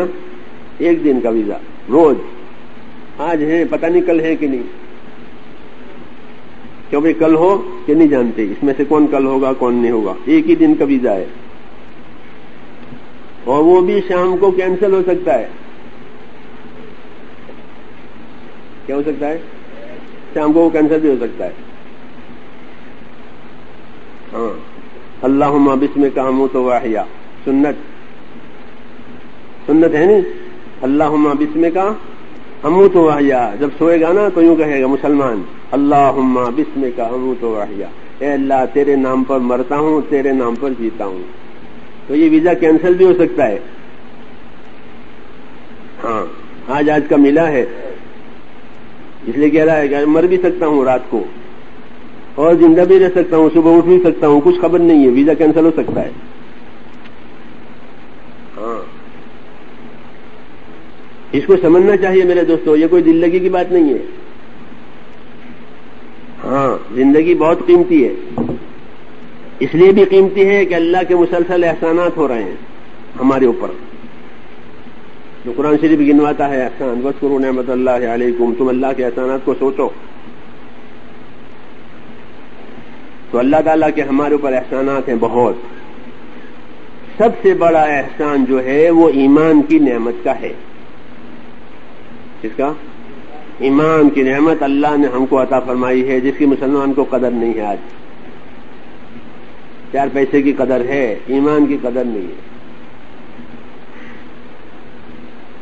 ایک دن کا ویزا۔ روز۔ آج ہے، پتہ نہیں کل ہے کہ نہیں۔ کیوں بھائی کل ہو کہ نہیں جانتے۔ اس میں سے کون کل ہوگا، کون نہیں ہوگا۔ ایک ہی دن کا ویزا ہے۔ اور وہ بھی شام کو کینسل ہو سکتا ہے۔ کیا ہو سکتا ہے؟ شام کو وہ کینسل بھی ہو سکتا ہے۔ ہاں۔ اللہ بسم کا ہم تو واحیہ۔ سنت۔ سنت ہے نہیں؟ اللہ بسم کا ہم تو واحیہ جب سوئے گا نا تو یوں کہے گا مسلمان اللہ بسم کا ہم تو واحیہ اے اللہ، تیرے نام پر مرتا ہوں، تیرے نام پر جیتا ہوں۔ تو یہ ویزا کینسل بھی ہو سکتا ہے۔ ہاں آج آج کا ملا ہے۔ اس لیے کہہ رہا ہے کہ مر بھی سکتا ہوں رات کو۔ اور زندہ بھی رہ سکتا ہوں، صبح اٹھ بھی سکتا ہوں، کچھ خبر نہیں ہے۔ ویزا کینسل ہو سکتا ہے ہاں اس کو سمجھنا چاہیے میرے دوستوں یہ کوئی دل لگی کی بات نہیں ہے۔ ہاں زندگی بہت قیمتی ہے۔ اس لیے بھی قیمتی ہے کہ اللہ کے مسلسل احسانات ہو رہے ہیں ہمارے اوپر۔ جو قرآن شریف گنواتا ہے، احسان بس کرو نعمت اللہ علیکم تم اللہ کے احسانات کو سوچو۔ تو اللہ تعالیٰ کے ہمارے اوپر احسانات ہیں بہت۔ سب سے بڑا احسان جو ہے، وہ ایمان کی نعمت کا ہے۔ کس کا؟ ایمان کی نعمت اللہ نے ہم کو عطا فرمائی ہے، جس کی مسلمان کو قدر نہیں ہے آج۔ چار پیسے کی قدر ہے، ایمان کی قدر نہیں ہے۔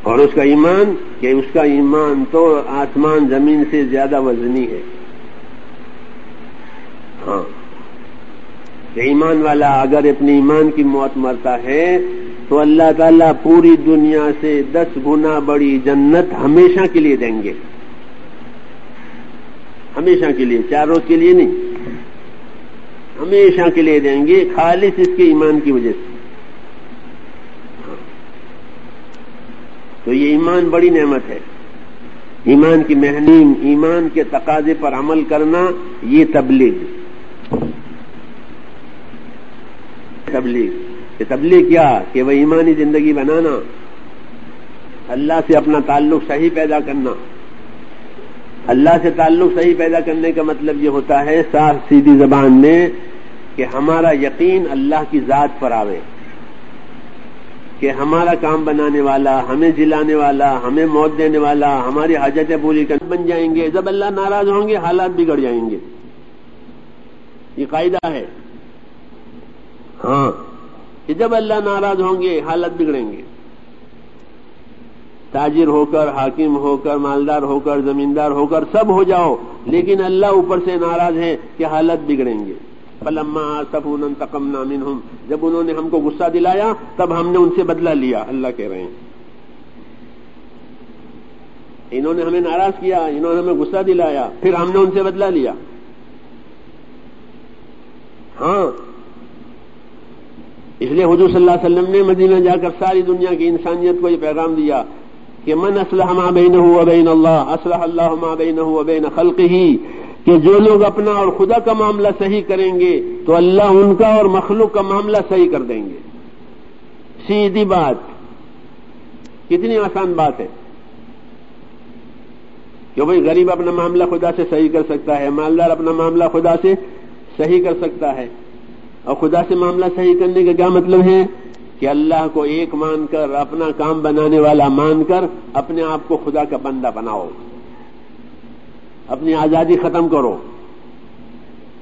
اور اس کا ایمان کہ اس کا ایمان تو آسمان زمین سے زیادہ وزنی ہے۔ ہاں۔ کہ ایمان والا اگر اپنی ایمان کی موت مرتا ہے تو اللہ تعالیٰ پوری دنیا سے دس گنا بڑی جنت ہمیشہ کے لیے دیں گے۔ ہمیشہ کے لیے چار روز کے لیے نہیں۔ ہمیشہ کے لیے دیں گے، خالص اس کے ایمان کی وجہ سے۔ ہاں۔ تو یہ ایمان بڑی نعمت ہے۔ ایمان کی محنیم ایمان کے تقاضے پر عمل کرنا یہ تبلیغ۔ تبلیغ۔ تبلیغ کیا کہ وہ ایمانی زندگی بنانا، اللہ سے اپنا تعلق صحیح پیدا کرنا۔ اللہ سے تعلق صحیح پیدا کرنے کا مطلب یہ ہوتا ہے صاف سیدھی زبان میں کہ ہمارا یقین اللہ کی ذات پر آوے۔ کہ ہمارا کام بنانے والا، ہمیں جلانے والا، ہمیں موت دینے والا، ہماری حاجتیں پوری کر بن جائیں گے۔ جب اللہ ناراض ہوں گے، حالات بگڑ جائیں گے۔ یہ قاعدہ ہے۔ ہاں۔ کہ جب اللہ ناراض ہوں گے، حالت بگڑیں گے۔ تاجر ہو کر، حاکم ہو کر، مالدار ہو کر، زمیندار ہو کر سب ہو جاؤ، لیکن اللہ اوپر سے ناراض ہے کہ حالت بگڑیں گے۔ پلما سفون تقم نامن جب انہوں نے ہم کو غصہ دلایا، تب ہم نے ان سے بدلہ لیا۔ اللہ کہہ رہے ہیں۔ انہوں نے ہمیں ناراض کیا، انہوں نے ہمیں غصہ دلایا، پھر ہم نے ان سے بدلہ لیا۔ ہاں اس لیے حضور صلی اللہ علیہ وسلم نے مدینہ جا کر ساری دنیا کی انسانیت کو یہ پیغام دیا کہ من اسلح ما بین ہوا بین اللہ اسلح اللہ ما بین ہوا بین خلق ہی کہ جو لوگ اپنا اور خدا کا معاملہ صحیح کریں گے تو اللہ ان کا اور مخلوق کا معاملہ صحیح کر دیں گے۔ سیدھی بات۔ کتنی آسان بات ہے۔ کہ بھائی غریب اپنا معاملہ خدا سے صحیح کر سکتا ہے، مالدار اپنا معاملہ خدا سے صحیح کر سکتا ہے۔ اور خدا سے معاملہ صحیح کرنے کا کیا مطلب ہے؟ کہ اللہ کو ایک مان کر، اپنا کام بنانے والا مان کر، اپنے آپ کو خدا کا بندہ بناؤ۔ اپنی آزادی ختم کرو۔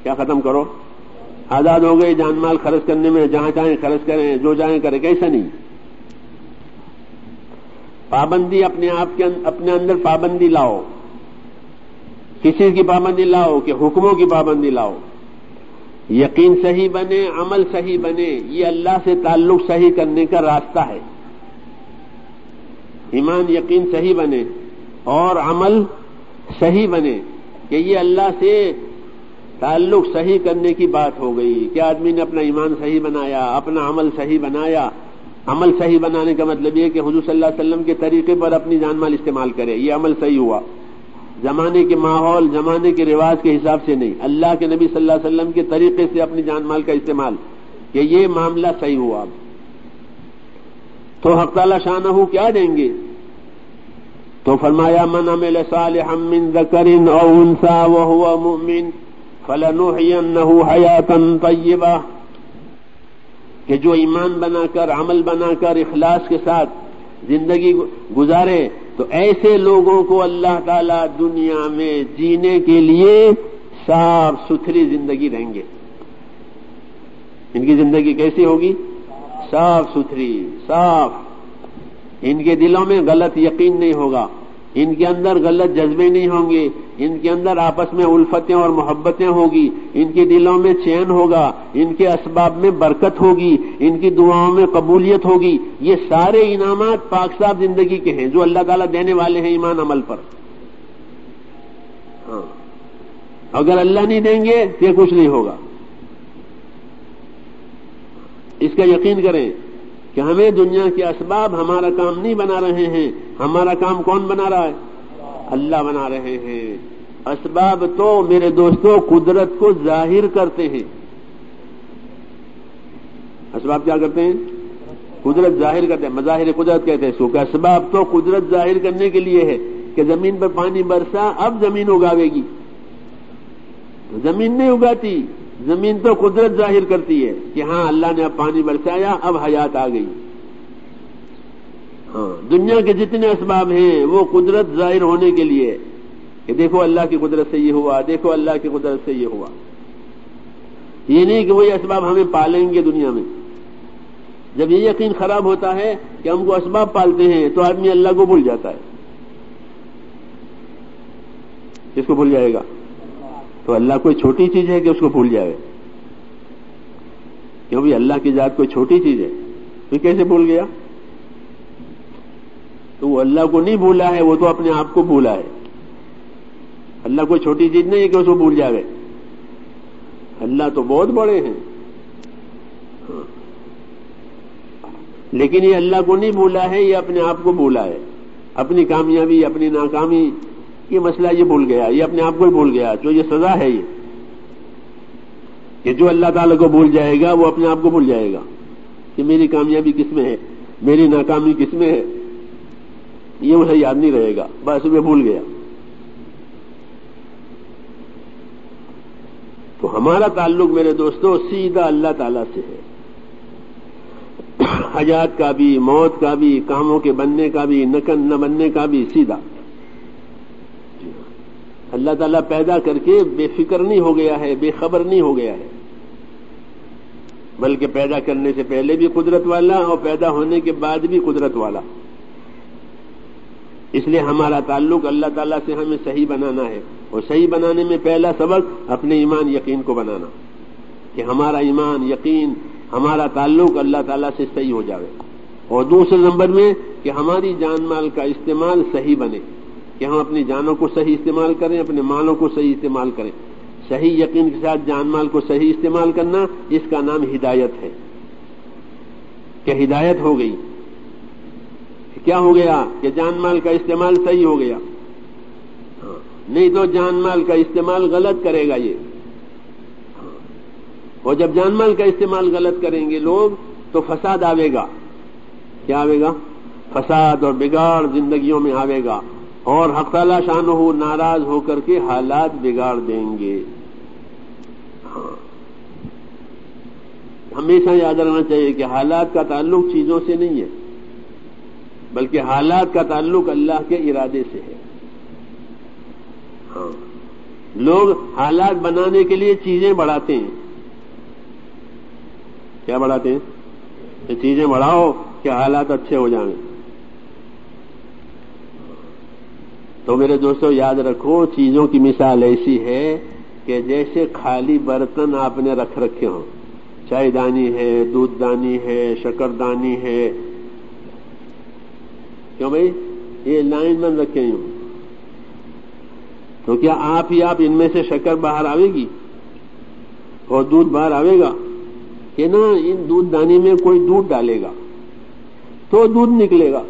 کیا ختم کرو؟ آزاد ہو گئے، جان مال خرچ کرنے میں جہاں چاہیں خرچ کریں، جو چاہیں کریں، کیسا نہیں؟ پابندی اپنے آپ کے اپنے اندر پابندی لاؤ۔ کسی کی پابندی لاؤ کہ حکموں کی پابندی لاؤ۔ یقین صحیح بنے، عمل صحیح بنے، یہ اللہ سے تعلق صحیح کرنے کا راستہ ہے۔ ایمان یقین صحیح بنے اور عمل صحیح بنے کہ یہ اللہ سے تعلق صحیح کرنے کی بات ہو گئی۔ کہ آدمی نے اپنا ایمان صحیح بنایا، اپنا عمل صحیح بنایا؟ عمل صحیح بنانے کا مطلب یہ کہ حضور صلی اللہ علیہ وسلم کے طریقے پر اپنی جان مال استعمال کرے، یہ عمل صحیح ہوا۔ زمانے کے ماحول، زمانے کے رواج کے حساب سے نہیں۔ اللہ کے نبی صلی اللہ علیہ وسلم کے طریقے سے اپنی جان مال کا استعمال۔ کہ یہ معاملہ صحیح ہوا۔ تو حق تعالی شاہ نہ کیا دیں گے؟ تو فرمایا، من عمل صالحا من ذکر او انسا وهو مؤمن فلنحینه حیاتا طیبہ۔ کہ جو ایمان بنا کر، عمل بنا کر، اخلاص کے ساتھ زندگی گزارے تو ایسے لوگوں کو اللہ تعالی دنیا میں جینے کے لیے صاف ستھری زندگی دیں گے۔ ان کی زندگی کیسی ہوگی؟ صاف ستھری، صاف۔ ان کے دلوں میں غلط یقین نہیں ہوگا۔ ان کے اندر غلط جذبے نہیں ہوں گے، ان کے اندر آپس میں الفتیں اور محبتیں ہوگی، ان کے دلوں میں چین ہوگا، ان کے اسباب میں برکت ہوگی، ان کی دعاؤں میں قبولیت ہوگی۔ یہ سارے انعامات پاک صاحب زندگی کے ہیں، جو اللہ تعالیٰ دینے والے ہیں ایمان عمل پر۔ ہاں۔ اگر اللہ نہیں دیں گے تو یہ کچھ نہیں ہوگا۔ اس کا یقین کریں۔ کہ ہمیں دنیا کے اسباب ہمارا کام نہیں بنا رہے ہیں۔ ہمارا کام کون بنا رہا ہے؟ اللہ بنا رہے ہیں۔ اسباب تو میرے دوستوں قدرت کو ظاہر کرتے ہیں۔ اسباب کیا کرتے ہیں؟ قدرت ظاہر کرتے ہیں۔ مظاہر قدرت کہتے ہیں۔ کہ اسباب تو قدرت ظاہر کرنے کے لیے ہے کہ زمین پر پانی برسا، اب زمین اگاوے گی۔ زمین نہیں اگاتی۔ زمین تو قدرت ظاہر کرتی ہے کہ ہاں اللہ نے اب پانی برسایا، اب حیات آ گئی۔ ہاں دنیا کے جتنے اسباب ہیں، وہ قدرت ظاہر ہونے کے لیے کہ دیکھو اللہ کی قدرت سے یہ ہوا، دیکھو اللہ کی قدرت سے یہ ہوا۔ یہ نہیں کہ وہی اسباب ہمیں پالیں گے دنیا میں۔ جب یہ یقین خراب ہوتا ہے کہ ہم کو اسباب پالتے ہیں تو آدمی اللہ کو بھول جاتا ہے۔ کس کو بھول جائے گا۔ تو اللہ کوئی چھوٹی چیز ہے کہ اس کو بھول جائے؟ کیوں بھی اللہ کی ذات کوئی چھوٹی چیز ہے؟ تو کیسے بھول گیا؟ تو وہ اللہ کو نہیں بھولا ہے، وہ تو اپنے آپ کو بھولا ہے۔ اللہ کوئی چھوٹی چیز نہیں ہے کہ اس کو بھول جائے۔ اللہ تو بہت بڑے ہیں۔ لیکن یہ اللہ کو نہیں بھولا ہے، یہ اپنے آپ کو بھولا ہے۔ اپنی کامیابی، اپنی ناکامی یہ مسئلہ یہ بھول گیا، یہ اپنے آپ کو ہی بھول گیا، جو یہ سزا ہے یہ۔ کہ جو اللہ تعالی کو بھول جائے گا، وہ اپنے آپ کو بھول جائے گا۔ کہ میری کامیابی کس میں ہے؟ میری ناکامی کس میں ہے؟ یہ اسے یاد نہیں رہے گا، بس میں بھول گیا۔ تو ہمارا تعلق میرے دوستوں سیدھا اللہ تعالی سے ہے۔ حجات کا بھی، موت کا بھی، کاموں کے بننے کا بھی نکن نہ بننے کا بھی سیدھا۔ اللہ تعالیٰ پیدا کر کے بے فکر نہیں ہو گیا ہے، بے خبر نہیں ہو گیا ہے۔ بلکہ پیدا کرنے سے پہلے بھی قدرت والا اور پیدا ہونے کے بعد بھی قدرت والا۔ اس لیے ہمارا تعلق اللہ تعالیٰ سے ہمیں صحیح بنانا ہے اور صحیح بنانے میں پہلا سبق اپنے ایمان، یقین کو بنانا۔ کہ ہمارا ایمان، یقین، ہمارا تعلق اللہ تعالیٰ سے صحیح ہو جاوے۔ اور دوسرے نمبر میں کہ ہماری جان مال کا استعمال صحیح بنے۔ کہ ہم اپنی جانوں کو صحیح استعمال کریں، اپنے مالوں کو صحیح استعمال کریں۔ صحیح یقین کے ساتھ جان مال کو صحیح استعمال کرنا اس کا نام ہدایت ہے۔ کہ ہدایت ہو گئی۔ کیا ہو گیا؟ کہ جان مال کا استعمال صحیح ہو گیا۔ ہاں، نہیں تو جان مال کا استعمال غلط کرے گا یہ۔ ہاں، اور جب جان مال کا استعمال غلط کریں گے لوگ تو فساد آئے گا۔ کیا آئے گا؟ فساد اور بگاڑ زندگیوں میں آئے گا۔ اور حق تعالی شان ہو ناراض ہو کر کے حالات بگاڑ دیں گے۔ ہاں۔ ہمیشہ یاد رکھنا چاہیے کہ حالات کا تعلق چیزوں سے نہیں ہے، بلکہ حالات کا تعلق اللہ کے ارادے سے ہے۔ ہاں۔ لوگ حالات بنانے کے لیے چیزیں بڑھاتے ہیں۔ کیا بڑھاتے ہیں؟ چیزیں بڑھاؤ کہ حالات اچھے ہو جائیں۔ تو میرے دوستوں یاد رکھو، چیزوں کی مثال ایسی ہے کہ جیسے خالی برتن آپ نے رکھ رکھے ہوں۔ چائے دانی ہے، دودھ دانی ہے، شکر دانی ہے۔ کیوں بھائی؟ یہ لائن بند رکھے ہوں۔ تو کیا آپ ہی آپ ان میں سے شکر باہر آئے گی؟ اور دودھ باہر آئے گا؟ کہ نا ان دودھ دانی میں کوئی دودھ ڈالے گا تو دودھ نکلے گا۔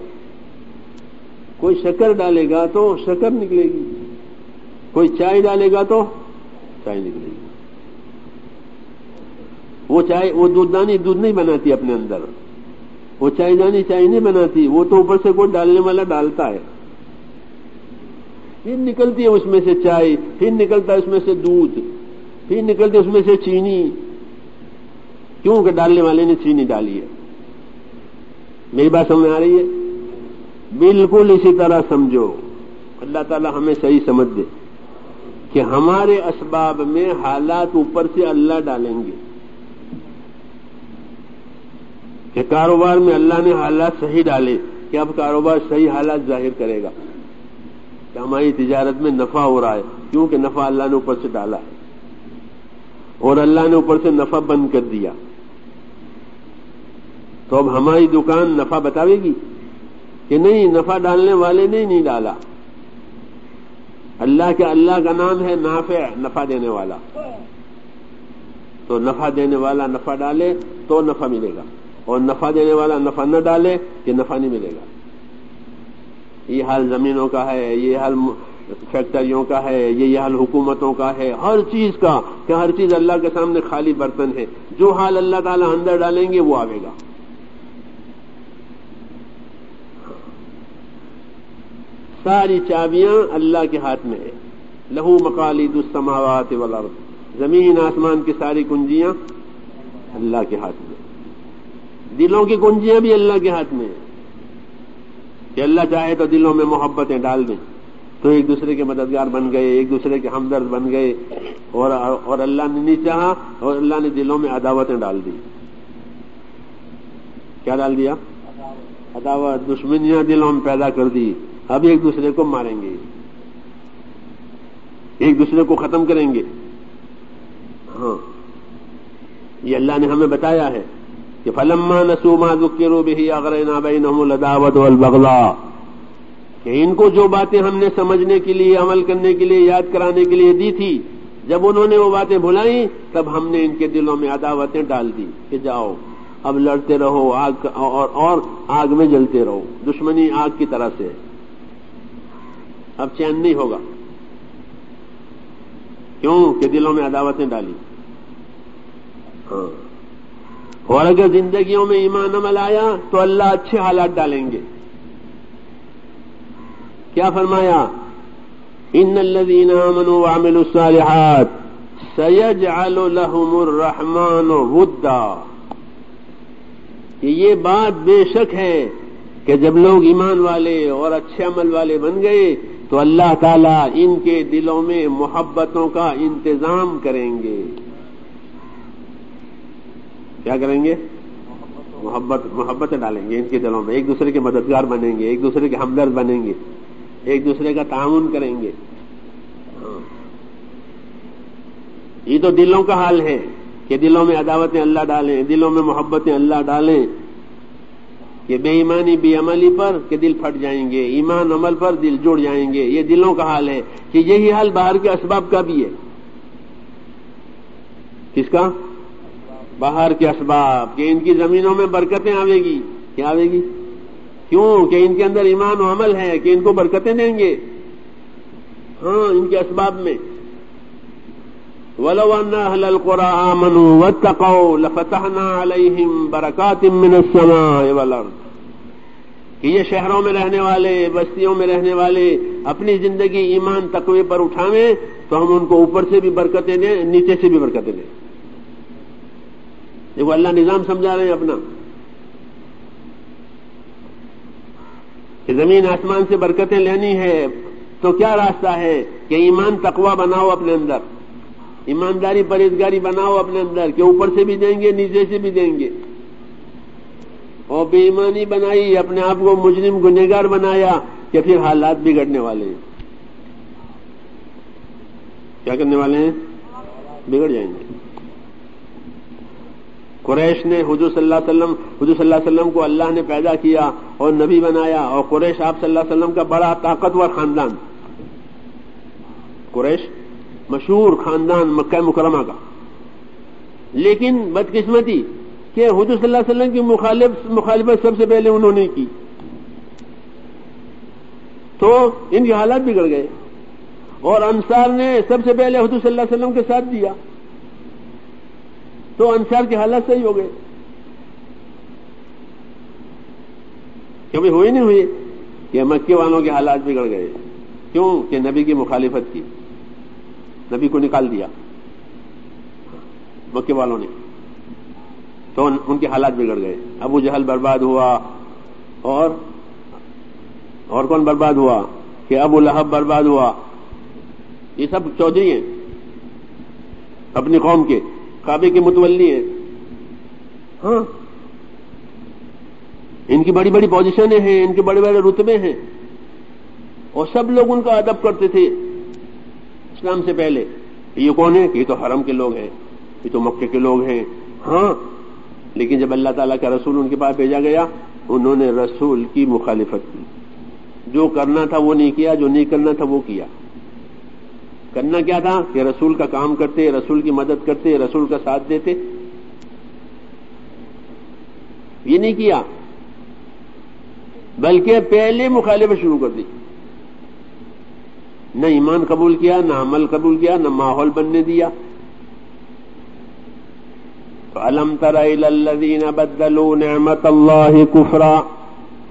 کوئی شکر ڈالے گا تو شکر نکلے گی۔ کوئی چائے ڈالے گا تو چائے نکلے گی۔ وہ چائے، وہ دودھ دانی دودھ نہیں بناتی اپنے اندر۔ وہ چائے دانی چائے نہیں بناتی، وہ تو اوپر سے کوئی ڈالنے والا ڈالتا ہے۔ پھر نکلتی ہے اس میں سے چائے، پھر نکلتا ہے اس میں سے دودھ، پھر نکلتی ہے اس میں سے چینی۔ کیوں کہ ڈالنے والے نے چینی ڈالی ہے؟ میری بات سمجھ آ رہی ہے؟ بالکل اسی طرح سمجھو۔ اللہ تعالی ہمیں صحیح سمجھ دے کہ ہمارے اسباب میں حالات اوپر سے اللہ ڈالیں گے۔ کہ کاروبار میں اللہ نے حالات صحیح ڈالے، کہ اب کاروبار صحیح حالات ظاہر کرے گا۔ کہ ہماری تجارت میں نفع ہو رہا ہے، کیونکہ نفع اللہ نے اوپر سے ڈالا ہے۔ اور اللہ نے اوپر سے نفع بند کر دیا۔ تو اب ہماری دکان نفع بتاوے گی؟ کہ نہیں، نفع ڈالنے والے نے نہیں ڈالا۔ اللہ کے، اللہ کا نام ہے نافع، نفع دینے والا۔ تو نفع دینے والا نفع ڈالے تو نفع ملے گا۔ اور نفع دینے والا نفع نہ ڈالے کہ نفع نہیں ملے گا۔ یہ حال زمینوں کا ہے، یہ حال فیکٹریوں کا ہے، یہ حال حکومتوں کا ہے۔ ہر چیز کا، کہ ہر چیز اللہ کے سامنے خالی برتن ہے۔ جو حال اللہ تعالی اندر ڈالیں گے وہ آئے گا۔ ساری چابیاں اللہ کے ہاتھ میں ہے لہو مکالی دستماوات والارض۔ زمین، آسمان کی ساری کنجیاں اللہ کے ہاتھ میں دلوں کی کنجیاں بھی اللہ کے ہاتھ میں ہیں۔ کہ اللہ چاہے تو دلوں میں محبتیں ڈال دیں۔ تو ایک دوسرے کے مددگار بن گئے، ایک دوسرے کے ہمدرد بن گئے۔ اور اور اللہ نے نہیں چاہا، اور اللہ نے دلوں میں عداوتیں ڈال دی۔ کیا ڈال دیا؟ عداوت۔ دشمنیاں دلوں میں پیدا کر دی۔ اب ایک دوسرے کو ماریں گے۔ ایک دوسرے کو ختم کریں گے۔ ہاں۔ یہ اللہ نے ہمیں بتایا ہے کہ فلما نسوما ذکروا به اغرنا بينهم العداوت والبغضاء کہ ان کو جو باتیں ہم نے سمجھنے کے لیے عمل کرنے کے لیے یاد کرانے کے لیے دی تھی جب انہوں نے وہ باتیں بھلائیں تب ہم نے ان کے دلوں میں عداوتیں ڈال دی کہ جاؤ اب لڑتے رہو آگ اور, اور آگ میں جلتے رہو دشمنی آگ کی طرح سے۔ اب چین نہیں ہوگا۔ کیوں؟ کہ دلوں میں عداوتیں ڈالی۔ ہاں۔ اور اگر زندگیوں میں ایمان عمل آیا تو اللہ اچھے حالات ڈالیں گے۔ کیا فرمایا؟ ان الذين امنوا وعملوا الصالحات سيجعل لهم الرحمن ودا۔ کہ یہ بات بے شک ہے کہ جب لوگ ایمان والے اور اچھے عمل والے بن گئے تو اللہ تعالیٰ ان کے دلوں میں محبتوں کا انتظام کریں گے۔ کیا کریں گے؟ محبت محبت ڈالیں گے ان کے دلوں میں۔ ایک دوسرے کے مددگار بنیں گے، ایک دوسرے کے ہمدرد بنیں گے، ایک دوسرے کا تعاون کریں گے۔ ہاں۔ یہ تو دلوں کا حال ہے کہ دلوں میں عداوتیں اللہ ڈالیں، دلوں میں محبتیں اللہ ڈالیں۔ کہ بے ایمانی بے عملی پر کہ دل پھٹ جائیں گے، ایمان عمل پر دل جڑ جائیں گے، یہ دلوں کا حال ہے کہ یہی حال باہر کے اسباب کا بھی ہے۔ کس کا؟ باہر کے اسباب، کہ ان کی زمینوں میں برکتیں آئے گی۔ کیا آئے گی؟ کیوں؟ کہ ان کے اندر ایمان و عمل ہے کہ ان کو برکتیں دیں گے۔ ہاں ان کے اسباب میں۔ ولو ان اهل القرى امنوا واتقوا لفتحنا عليهم بركات من السماء والارض کہ یہ شہروں میں رہنے والے، بستیوں میں رہنے والے اپنی زندگی ایمان تقوی پر اٹھاویں تو ہم ان کو اوپر سے بھی برکتیں دیں، نیچے سے بھی برکتیں دیں۔ دیکھو، اللہ نظام سمجھا رہے ہیں اپنا۔ کہ زمین آسمان سے برکتیں لینی ہے تو کیا راستہ ہے؟ کہ ایمان تقوا بناؤ اپنے اندر۔ ایمانداری، پرہیزگاری بناؤ اپنے اندر۔ کہ اوپر سے بھی دیں گے، نیچے سے بھی دیں گے۔ اور بے ایمانی بنائی، اپنے آپ کو مجرم، گنہگار بنایا کہ پھر حالات بگڑنے والے ہیں۔ کیا کرنے والے ہیں؟ بگڑ جائیں گے۔ قریش نے حضور صلی اللہ علیہ وسلم، حضور صلی اللہ علیہ وسلم کو اللہ نے پیدا کیا اور نبی بنایا، اور قریش آپ صلی اللہ علیہ وسلم کا بڑا طاقتور خاندان۔ قریش مشہور خاندان مکہ مکرمہ کا۔ لیکن بدقسمتی کہ حضور صلی اللہ علیہ وسلم کی مخالف مخالفت سب سے پہلے انہوں نے کی۔ تو ان کے حالات بگڑ گئے۔ اور انصار نے سب سے پہلے حضور صلی اللہ علیہ وسلم کے ساتھ دیا۔ تو انصار کے حالات صحیح ہو گئے۔ کیونکہ ہوئی نہیں ہوئی کہ مکے والوں کے حالات بگڑ گئے۔ کیوں؟ کہ نبی کی مخالفت کی۔ نبی کو نکال دیا۔ مکے والوں نے۔ تو ان کے حالات بگڑ گئے۔ ابو جہل برباد ہوا اور اور کون برباد ہوا؟ کہ ابو لہب برباد ہوا۔ یہ سب چودھری ہیں۔ اپنی قوم کے۔ کعبے کے متولی ہیں۔ ہاں۔ ان کی بڑی بڑی پوزیشنیں ہیں، ان کے بڑے بڑے رتبے ہیں۔ اور سب لوگ ان کا ادب کرتے تھے۔ اسلام سے پہلے۔ یہ کون ہے کہ یہ تو حرم کے لوگ ہیں۔ یہ تو مکے کے لوگ ہیں۔ ہاں۔ لیکن جب اللہ تعالیٰ کا رسول ان کے پاس بھیجا گیا، انہوں نے رسول کی مخالفت کی۔ جو کرنا تھا وہ نہیں کیا، جو نہیں کرنا تھا وہ کیا۔ کرنا کیا تھا؟ کہ رسول کا کام کرتے، رسول کی مدد کرتے، رسول کا ساتھ دیتے۔ یہ نہیں کیا۔ بلکہ پہلے مخالفت شروع کر دی۔ نہ ایمان قبول کیا، نہ عمل قبول کیا، نہ ماحول بننے دیا۔ فَأَلَمْ تَرَ إِلَى الَّذِينَ بَدَّلُوا نِعْمَةَ اللَّهِ كُفْرًا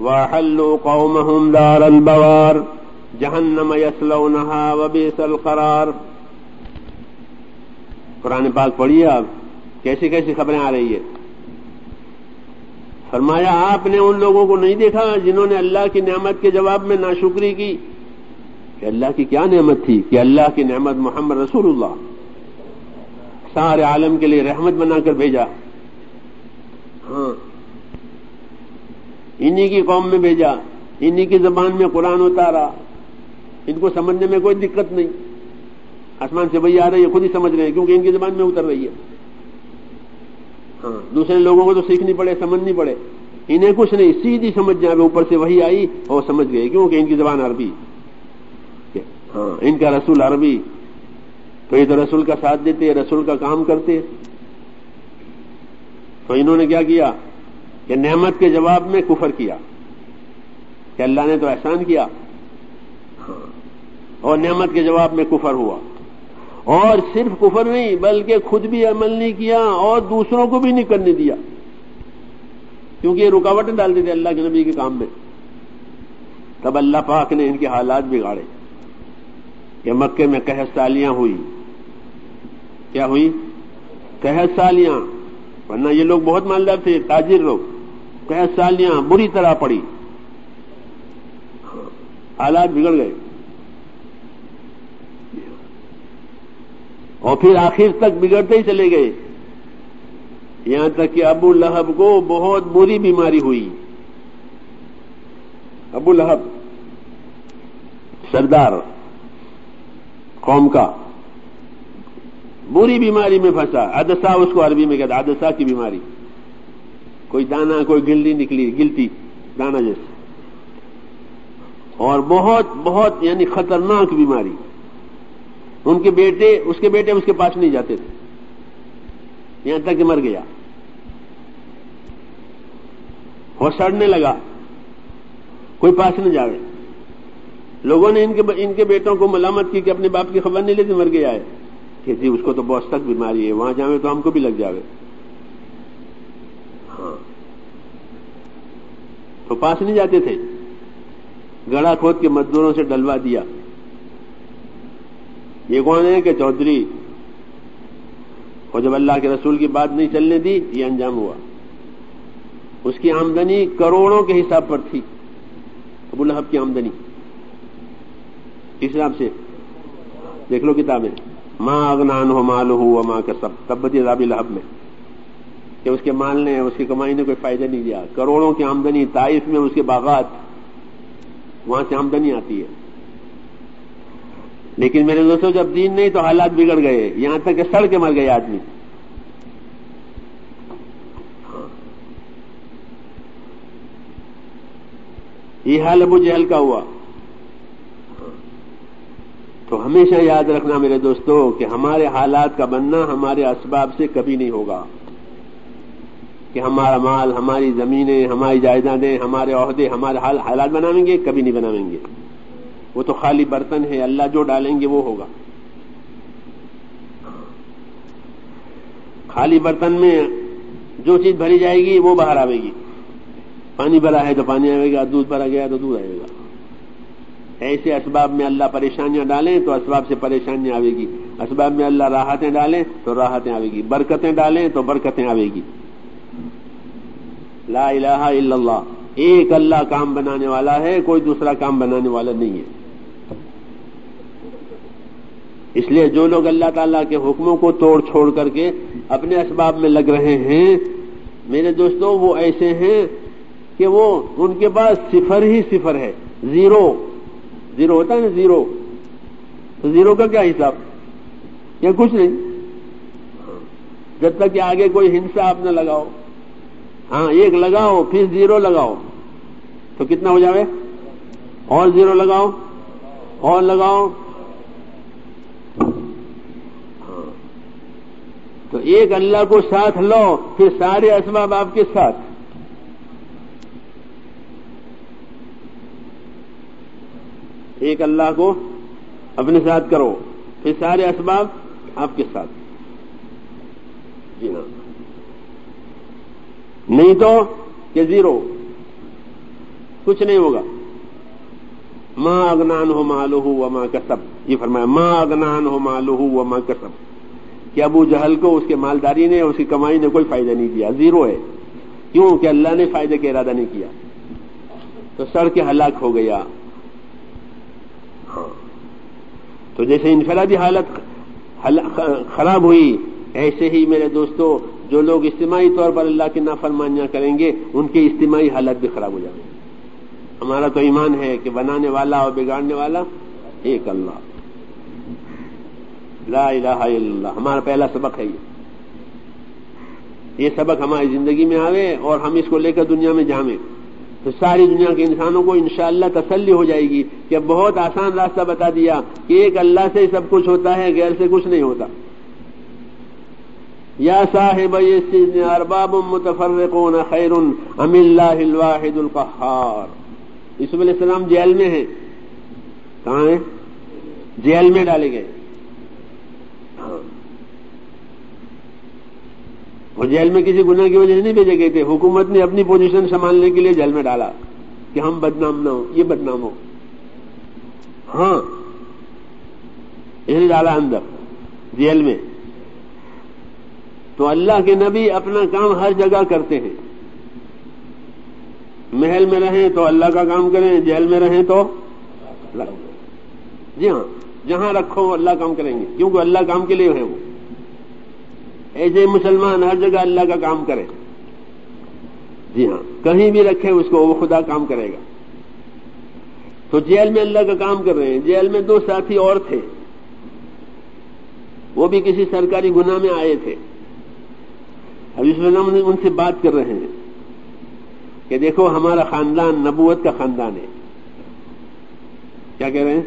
وَحَلُّوا قَوْمَهُمْ دَارَ الْبَوَارِ، جَهَنَّمَ يَسْلَوْنَهَا وَبِئْسَ الْقَرَارِ. قرآن پاک پڑھیے آپ، کیسی کیسی خبریں آ رہی ہے فرمایا، آپ نے ان لوگوں کو نہیں دیکھا جنہوں نے اللہ کی نعمت کے جواب میں ناشکری کی، کہ اللہ کی کیا نعمت تھی؟ کہ اللہ کی نعمت محمد رسول اللہ۔ سارے عالم کے لیے رحمت بنا کر بھیجا۔ ہاں۔ انہی کی قوم میں بھیجا۔ انہی کی زبان میں قرآن اتارا۔ ان کو سمجھنے میں کوئی دقت نہیں۔ آسمان سے وہی آ رہی ہے، خود ہی سمجھ رہے ہیں، کیونکہ ان کی زبان میں اتر رہی ہے۔ ہاں۔ دوسرے لوگوں کو تو سیکھنی پڑے، سمجھنی پڑے۔ انہیں کچھ نہیں، سیدھی سمجھ جائے۔ اوپر سے وہی آئی اور سمجھ گئے، کیونکہ ان کی زبان عربی۔ ہاں ان کا رسول عربی۔ تو یہ تو رسول کا ساتھ دیتے رسول کا کام کرتے تو انہوں نے کیا کیا؟ کہ نعمت کے جواب میں کفر کیا۔ کہ اللہ نے تو احسان کیا۔ اور نعمت کے جواب میں کفر ہوا۔ اور صرف کفر نہیں، بلکہ خود بھی عمل نہیں کیا اور دوسروں کو بھی نہیں کرنے دیا۔ کیونکہ یہ رکاوٹیں ڈالتے تھے اللہ کے نبی کے کام میں۔ تب اللہ پاک نے ان کے حالات بگاڑے۔ کہ مکے میں قحط ہوئی۔ کیا ہوئی؟ قحط سالیاں۔ ورنہ یہ لوگ بہت مالدار تھے، تاجر لوگ۔ قید سالیاں بری طرح پڑی۔ حالات بگڑ گئے۔ اور پھر آخر تک بگڑتے ہی چلے گئے۔ یہاں تک کہ ابو لہب کو بہت بری بیماری ہوئی۔ ابو لہب، سردار، قوم کا۔ بری بیماری میں پھنسا ادسا اس کو عربی میں کہتا ادسا کی بیماری۔ کوئی دانا، کوئی گلتی نکلی، گلتی، دانا جیسے۔ اور بہت بہت یعنی خطرناک بیماری۔ ان کے بیٹے، اس کے بیٹے اس کے پاس نہیں جاتے تھے۔ یہاں تک کہ مر گیا۔ وہ سڑنے لگا۔ کوئی پاس نہ جاوے۔ لوگوں نے ان کے ان کے بیٹوں کو ملامت کی کہ اپنے باپ کی خبر نہیں لیتی مر گیا ہے۔ کہ جی اس کو تو بہت سخت بیماری ہے، وہاں جاوے تو ہم کو بھی لگ جاوے ہاں۔ تو پاس نہیں جاتے تھے۔ گڑا کھود کے مزدوروں سے ڈلوا دیا۔ یہ کون ہے کہ چودھری؟ اور جب اللہ کے رسول کی بات نہیں چلنے دی، یہ انجام ہوا۔ اس کی آمدنی کروڑوں کے حساب پر تھی۔ ابو لہب کی آمدنی۔ کس حساب سے؟ دیکھ لو کتابیں۔ ماں اگنان ہو مال ہو ماں کا سب تبدی رابی لہب میں. کہ اس کے مال نے اس کی کمائی نے کوئی فائدہ نہیں دیا. کروڑوں کی آمدنی تائف میں اس کے باغات وہاں سے آمدنی آتی ہے. لیکن میرے دوستوں جب دین نہیں تو حالات بگڑ گئے. یہاں تک کہ سڑ کے مر گئے آدمی. یہ حال ابو جہل کا ہوا. تو ہمیشہ یاد رکھنا میرے دوستوں کہ ہمارے حالات کا بننا ہمارے اسباب سے کبھی نہیں ہوگا۔ کہ ہمارا مال، ہماری زمینیں، ہماری جائیدادیں، ہمارے عہدے، ہمارے حال، حالات بنائیں گے، کبھی نہیں بنائیں گے۔ وہ تو خالی برتن ہے اللہ جو ڈالیں گے وہ ہوگا۔ خالی برتن میں جو چیز بھری جائے گی وہ باہر آئے گی۔ پانی بھرا ہے تو پانی آئے گا، دودھ بھرا گیا تو دودھ آئے گا۔ ایسے اسباب میں اللہ پریشانیاں ڈالیں تو اسباب سے پریشانیاں آئے گی۔ اسباب میں اللہ راحتیں ڈالیں تو راحتیں آئے گی۔ برکتیں ڈالیں تو برکتیں آئے گی۔ لا الہ الا اللہ۔ ایک اللہ کام بنانے والا ہے، کوئی دوسرا کام بنانے والا نہیں ہے۔ اس لیے جو لوگ اللہ تعالیٰ کے حکموں کو توڑ چھوڑ کر کے اپنے اسباب میں لگ رہے ہیں، میرے دوستوں وہ ایسے ہیں کہ وہ ان کے پاس صفر ہی صفر ہے، زیرو۔ زیرو ہوتا ہے نا زیرو؟ تو زیرو کا کیا حساب؟ یا کچھ نہیں۔ جب تک کہ آگے کوئی ہنسا آپ نہ لگاؤ۔ ہاں ایک لگاؤ، پھر زیرو لگاؤ۔ تو کتنا ہو جائے اور زیرو لگاؤ۔ اور لگاؤ۔ ہاں۔ تو ایک اللہ کو ساتھ لو، پھر سارے اسباب آپ کے ساتھ۔ ایک اللہ کو اپنے ساتھ کرو۔ پھر سارے اسباب آپ کے ساتھ۔ جی ہاں۔ نہیں تو کہ زیرو۔ کچھ نہیں ہوگا۔ ماں اگنان ہو مالو ہو ماں کسب۔ یہ فرمایا ماں اگنان ہو مالو ہو ماں کسب۔ کہ ابو جہل کو اس کے مالداری نے، اس کی کمائی نے کوئی فائدہ نہیں دیا۔ زیرو ہے۔ کیوں؟ کہ اللہ نے فائدے کا ارادہ نہیں کیا۔ تو سڑ کے ہلاک ہو گیا ہاں تو جیسے انفرادی حالت خراب ہوئی، ایسے ہی میرے دوستو، جو لوگ اجتماعی طور پر اللہ کی نافرمانیاں کریں گے، ان کی اجتماعی حالت بھی خراب ہو جائیں گے ہمارا تو ایمان ہے کہ بنانے والا اور بگاڑنے والا ایک اللہ۔ لا الہ الا اللہ۔ ہمارا پہلا سبق ہے یہ۔ یہ سبق ہماری زندگی میں آوے اور ہم اس کو لے کر دنیا میں جامیں تو ساری دنیا کے انسانوں کو انشاءاللہ تسلی ہو جائے گی کہ بہت آسان راستہ بتا دیا کہ ایک اللہ سے سب کچھ ہوتا ہے، غیر سے کچھ نہیں ہوتا۔ یا صاحب ارباب متفرقون خیر ام اللہ الواحد القہار۔ یوسف علیہ السلام جیل میں ہیں۔ کہاں ہیں؟ جیل میں ڈالے گئے۔ وہ جیل میں کسی گناہ کی وجہ سے نہیں بھیجے گئے تھے۔ حکومت نے اپنی پوزیشن سنبھالنے کے لیے جیل میں ڈالا کہ ہم بدنام نہ ہو یہ بدنام ہو ہاں۔ یہ ڈالا اندر، جیل میں۔ تو اللہ کے نبی اپنا کام ہر جگہ کرتے ہیں۔ محل میں رہیں تو اللہ کا کام کریں، جیل میں رہیں تو جی ہاں جہاں رکھو اللہ کام کریں گے۔ کیونکہ اللہ کام کے لیے ہے وہ۔ ایسے مسلمان ہر جگہ اللہ کا کام کرے۔ جی ہاں کہیں بھی رکھے اس کو، وہ خدا کام کرے گا۔ تو جیل میں اللہ کا کام کر رہے ہیں۔ جیل میں دو ساتھی اور تھے۔ وہ بھی کسی سرکاری گناہ میں آئے تھے۔ ابھی ان سے بات کر رہے ہیں کہ دیکھو ہمارا خاندان نبوت کا خاندان ہے۔ کیا کہہ رہے ہیں؟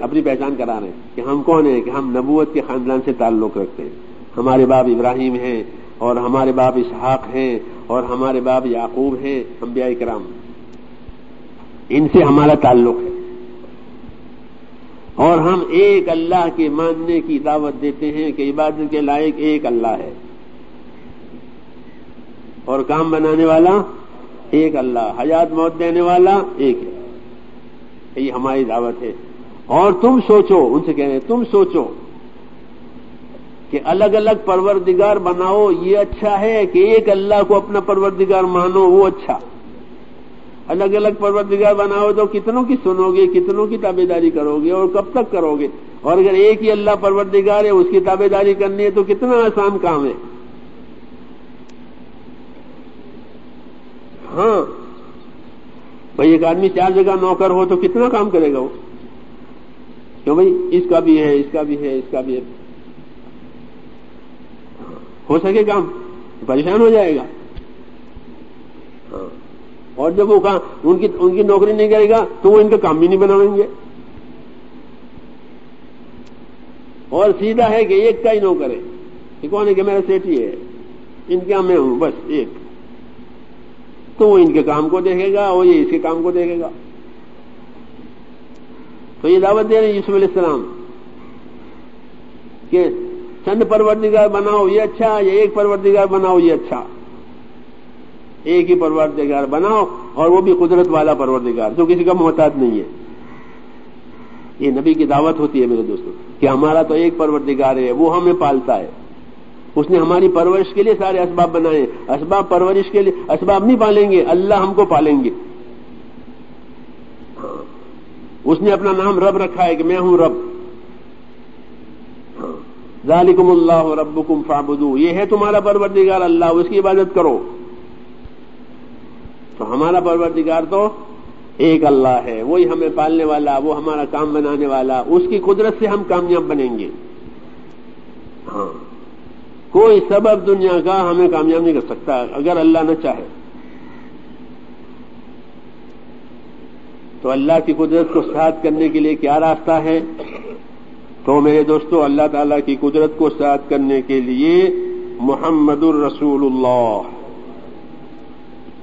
اپنی پہچان کرا رہے ہیں کہ ہم کون ہیں؟ کہ ہم نبوت کے خاندان سے تعلق رکھتے ہیں۔ ہمارے باپ ابراہیم ہیں اور ہمارے باپ اسحاق ہیں اور ہمارے باپ یعقوب ہیں، انبیاء کرام۔ ان سے ہمارا تعلق ہے۔ اور ہم ایک اللہ کے ماننے کی دعوت دیتے ہیں کہ عبادت کے لائق ایک اللہ ہے۔ اور کام بنانے والا ایک اللہ، حیات موت دینے والا ایک ہے۔ یہ ہماری دعوت ہے۔ اور تم سوچو، ان سے کہہ رہے ہیں، تم سوچو۔ کہ الگ الگ پروردگار بناؤ، یہ اچھا ہے کہ ایک اللہ کو اپنا پروردگار مانو، وہ اچھا۔ الگ الگ پروردگار بناؤ تو کتنوں کی سنو گے، کتنوں کی تابے داری کرو گے اور کب تک کرو گے؟ اور اگر ایک ہی اللہ پروردگار ہے، اس کی تابے داری کرنی ہے تو کتنا آسان کام ہے۔ ہاں۔ بھائی، ایک آدمی چار جگہ نوکر ہو تو کتنا کام کرے گا وہ؟ کیوں بھائی؟ اس کا بھی ہے، اس کا بھی ہے، اس کا بھی ہے۔ ہو سکے کام، پریشان ہو جائے گا۔ ہاں اور جب وہ کام ان کی ان کی نوکری نہیں کرے گا تو وہ ان کا کام بھی نہیں بنائیں گے۔ اور سیدھا ہے کہ ایک کا ہی نوکر ہے کون ہے کہ میرا سیٹ ہی ہے؟ ان کا ہاں میں ہوں، بس ایک۔ تو وہ ان کے کام کو دیکھے گا اور یہ اس کے کام کو دیکھے گا۔ تو یہ دعوت دے رہے ہیں یوسف علیہ السلام کہ چند پروردگار بناؤ یہ اچھا یا ایک پروردگار بناؤ یہ اچھا۔ ایک ہی پروردگار بناؤ اور وہ بھی قدرت والا پروردگار، جو کسی کا محتاج نہیں ہے۔ یہ نبی کی دعوت ہوتی ہے میرے دوستوں کہ ہمارا تو ایک پروردگار ہے، وہ ہمیں پالتا ہے۔ اس نے ہماری پرورش کے لیے سارے اسباب بنائے اسباب پرورش کے لیے اسباب نہیں پالیں گے، اللہ ہم کو پالیں گے۔ اس نے اپنا نام رب رکھا ہے کہ میں ہوں رب۔ ذالکم اللہ ربکم فعبدو یہ ہے تمہارا پروردگار اللہ، اس کی عبادت کرو۔ تو ہمارا پروردگار تو ایک اللہ ہے، وہی ہمیں پالنے والا، وہ ہمارا کام بنانے والا، اس کی قدرت سے ہم کامیاب بنیں گے۔ ہاں۔ کوئی سبب دنیا کا ہمیں کامیاب نہیں کر سکتا، اگر اللہ نہ چاہے۔ تو اللہ کی قدرت کو ساتھ کرنے کے لیے کیا راستہ ہے؟ تو میرے دوستو، اللہ تعالی کی قدرت کو ساتھ کرنے کے لیے محمد الرسول اللہ۔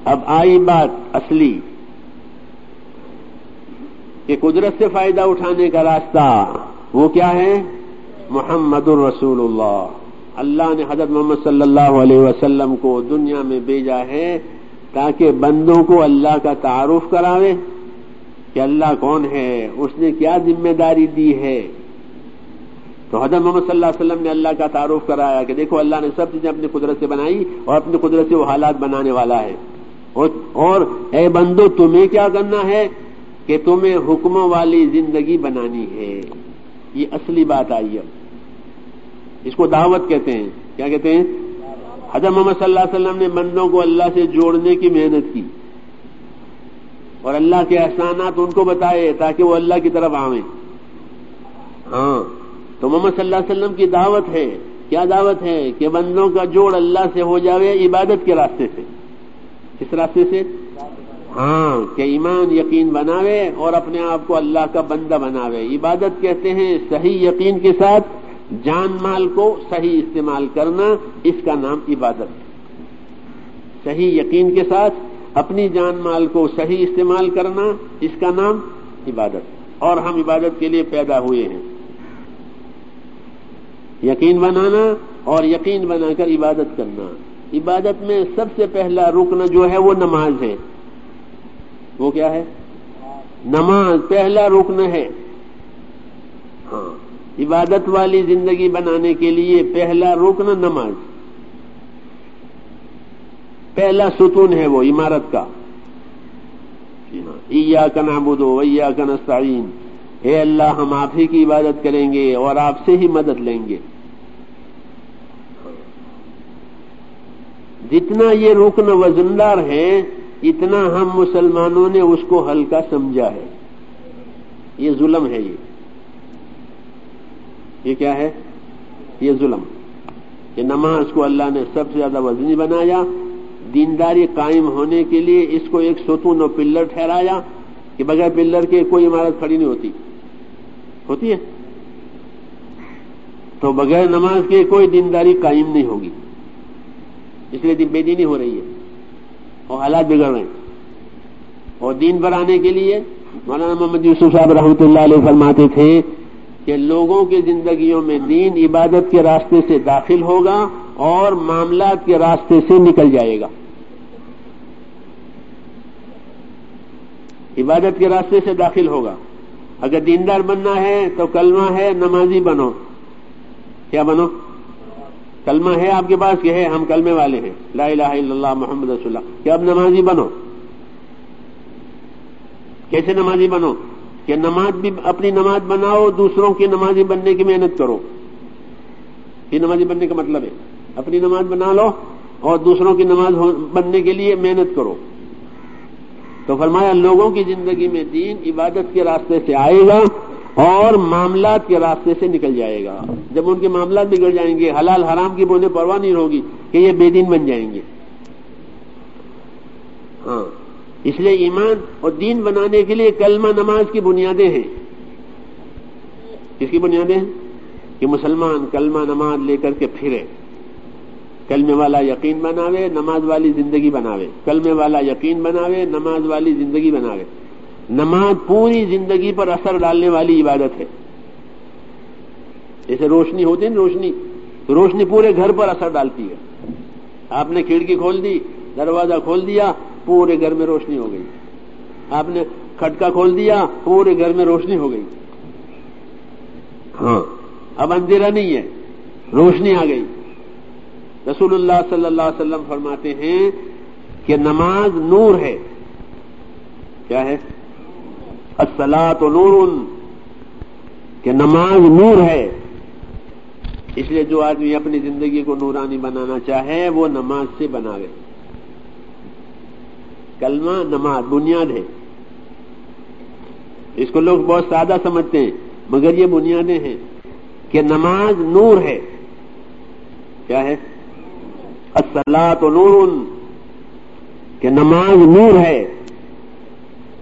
اب آئی بات اصلی۔ کہ قدرت سے فائدہ اٹھانے کا راستہ وہ کیا ہے؟ محمد الرسول اللہ۔ اللہ نے حضرت محمد صلی اللہ علیہ وسلم کو دنیا میں بھیجا ہے تاکہ بندوں کو اللہ کا تعارف کراوے کہ اللہ کون ہے؟ اس نے کیا ذمہ داری دی ہے؟ تو حضرت محمد صلی اللہ علیہ وسلم نے اللہ کا تعارف کرایا کہ دیکھو اللہ نے سب چیزیں اپنی قدرت سے بنائی اور اپنی قدرت سے وہ حالات بنانے والا ہے۔ اور اے بندو، تمہیں کیا کرنا ہے کہ تمہیں حکم والی زندگی بنانی ہے۔ یہ اصلی بات آئی اب اس کو دعوت کہتے ہیں۔ کیا کہتے ہیں؟ حضرت محمد صلی اللہ علیہ وسلم نے بندوں کو اللہ سے جوڑنے کی محنت کی۔ اور اللہ کے احسانات ان کو بتائے تاکہ وہ اللہ کی طرف آئیں ہاں۔ تو محمد صلی اللہ علیہ وسلم کی دعوت ہے، کیا دعوت ہے؟ کہ بندوں کا جوڑ اللہ سے ہو جاوے عبادت کے راستے سے۔ کس راستے سے؟ ہاں کہ ایمان یقین بناوے اور اپنے آپ کو اللہ کا بندہ بناوے۔ عبادت کہتے ہیں صحیح یقین کے ساتھ جان مال کو صحیح استعمال کرنا، اس کا نام عبادت۔ صحیح یقین کے ساتھ اپنی جان مال کو صحیح استعمال کرنا، اس کا نام عبادت۔ اور ہم عبادت کے لیے پیدا ہوئے ہیں۔ یقین بنانا اور یقین بنا کر عبادت کرنا۔ عبادت میں سب سے پہلا رکن جو ہے وہ نماز ہے۔ وہ کیا ہے؟ نماز پہلا رکن ہے۔ ہاں عبادت والی زندگی بنانے کے لیے پہلا رکن نماز۔ پہلا ستون ہے وہ عمارت کا۔ جی ہاں، ایا کا نابود ویا کا نستعین۔ اے اللہ، ہم آپ ہی کی عبادت کریں گے اور آپ سے ہی مدد لیں گے۔ جتنا یہ رکن وزندار ہے اتنا ہم مسلمانوں نے اس کو ہلکا سمجھا ہے۔ یہ ظلم ہے یہ۔ یہ کیا ہے؟ یہ ظلم۔ کہ نماز کو اللہ نے سب سے زیادہ وزنی بنایا، دینداری قائم ہونے کے لیے اس کو ایک ستون و پلر ٹھہرایا کہ بغیر پلر کے کوئی عمارت کھڑی نہیں ہوتی۔ ہوتی ہے؟ تو بغیر نماز کے کوئی دینداری قائم نہیں ہوگی۔ اس لیے بے دینی ہو رہی ہے اور حالات بگڑ رہے ہیں۔ اور دین پر آنے کے لیے مولانا محمد یوسف صاحب رحمۃ اللہ علیہ فرماتے تھے کہ لوگوں کی زندگیوں میں دین عبادت کے راستے سے داخل ہوگا اور معاملات کے راستے سے نکل جائے گا۔ عبادت کے راستے سے داخل ہوگا۔ اگر دیندار بننا ہے تو کلمہ ہے نمازی بنو۔ کیا بنو؟ کلمہ ہے آپ کے پاس کہ ہے ہم کلمے والے ہیں۔ لا الہ الا اللہ محمد رسول اللہ۔ کہ اب نمازی بنو۔ کیسے نمازی بنو؟ کہ نماز بھی اپنی نماز بناؤ، دوسروں کی نمازی بننے کی محنت کرو۔ یہ نمازی بننے کا مطلب ہے۔ اپنی نماز بنا لو اور دوسروں کی نماز بننے کے لیے محنت کرو۔ تو فرمایا، لوگوں کی زندگی میں دین عبادت کے راستے سے آئے گا۔ اور معاملات کے راستے سے نکل جائے گا۔ جب ان کے معاملات بگڑ جائیں گے، حلال حرام کی بونے پرواہ نہیں ہوگی کہ یہ بے دین بن جائیں گے۔ ہاں اس لیے ایمان اور دین بنانے کے لیے کلمہ نماز کی بنیادیں ہیں۔ کس کی بنیادیں ہیں؟ کہ مسلمان کلمہ نماز لے کر کے پھرے۔ کلمے والا یقین بناوے، نماز والی زندگی بناوے۔ کلمے والا یقین بناوے، نماز والی زندگی بناوے۔ نماز پوری زندگی پر اثر ڈالنے والی عبادت ہے۔ جیسے روشنی ہوتی ہے روشنی، تو روشنی پورے گھر پر اثر ڈالتی ہے۔ آپ نے کھڑکی کھول دی، دروازہ کھول دیا، پورے گھر میں روشنی ہو گئی۔ آپ نے کھٹکا کھول دیا، پورے گھر میں روشنی ہو گئی۔ ہاں اب اندھیرا نہیں ہے، روشنی آ گئی۔ رسول اللہ صلی اللہ علیہ وسلم فرماتے ہیں کہ نماز نور ہے۔ کیا ہے؟ السلاط نور، کہ نماز نور ہے۔ اس لیے جو آدمی اپنی زندگی کو نورانی بنانا چاہے، وہ نماز سے بناوے کلمہ نماز، بنیاد ہے۔ اس کو لوگ بہت سادہ سمجھتے ہیں، مگر یہ بنیادیں ہیں کہ نماز نور ہے۔ کیا ہے؟ السلاط نور، کہ نماز نور ہے۔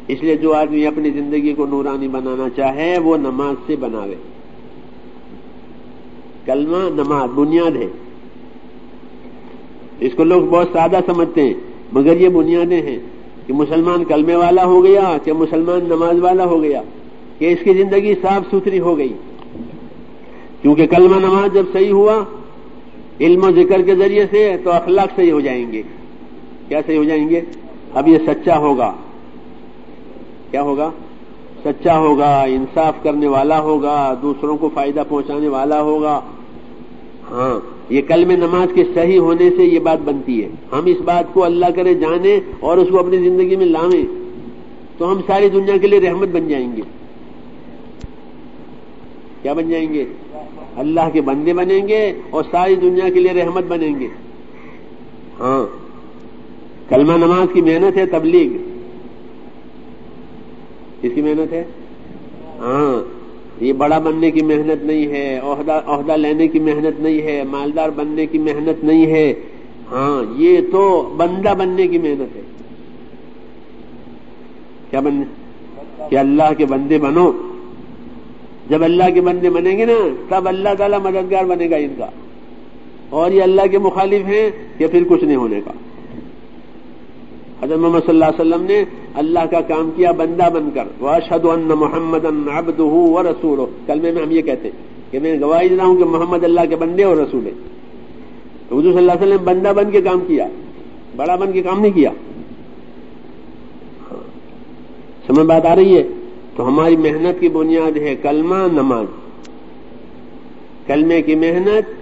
اس لیے جو آدمی اپنی زندگی کو نورانی بنانا چاہے وہ نماز سے بناوے۔ کلمہ نماز بنیاد ہے۔ اس کو لوگ بہت سادہ سمجھتے ہیں، مگر یہ بنیادیں ہیں کہ مسلمان کلمے والا ہو گیا کہ مسلمان نماز والا ہو گیا، کہ اس کی زندگی صاف ستھری ہو گئی۔ کیونکہ کلمہ نماز جب صحیح ہوا، علم و ذکر کے ذریعے سے تو اخلاق صحیح ہو جائیں گے۔ کیا صحیح ہو جائیں گے؟ اب یہ سچا ہوگا۔ کیا ہوگا؟ سچا ہوگا، انصاف کرنے والا ہوگا، دوسروں کو فائدہ پہنچانے والا ہوگا۔ ہاں یہ کل میں نماز کے صحیح ہونے سے یہ بات بنتی ہے۔ ہم اس بات کو اللہ کرے جانے اور اس کو اپنی زندگی میں لاویں تو ہم ساری دنیا کے لیے رحمت بن جائیں گے۔ کیا بن جائیں گے؟ اللہ کے بندے بنیں گے اور ساری دنیا کے لیے رحمت بنیں گے۔ ہاں کلمہ نماز کی محنت ہے تبلیغ۔ کس کی محنت ہے؟ ہاں یہ بڑا بننے کی محنت نہیں ہے، عہدہ لینے کی محنت نہیں ہے، مالدار بننے کی محنت نہیں ہے۔ ہاں یہ تو بندہ بننے کی محنت ہے۔ کیا بننے کہ اللہ کے بندے بنو۔ جب اللہ کے بندے بنیں گے نا، تب اللہ تعالیٰ مددگار بنے گا ان کا۔ اور یہ اللہ کے مخالف ہیں کہ پھر کچھ نہیں ہونے کا۔ حضرت محمد صلی اللہ علیہ وسلم نے اللہ کا کام کیا، بندہ بن کر۔ واشد ان محمد ابد و رسول کلمے میں ہم یہ کہتے ہیں کہ میں گواہی دینا ہوں کہ محمد اللہ کے بندے اور رسول ہے تو حضور صلی اللہ علیہ وسلم بندہ بن کے کام کیا، بڑا بن کے کام نہیں کیا۔ سمجھ بات آ رہی ہے؟ تو ہماری محنت کی بنیاد ہے کلمہ نماز۔ کلمے کی محنت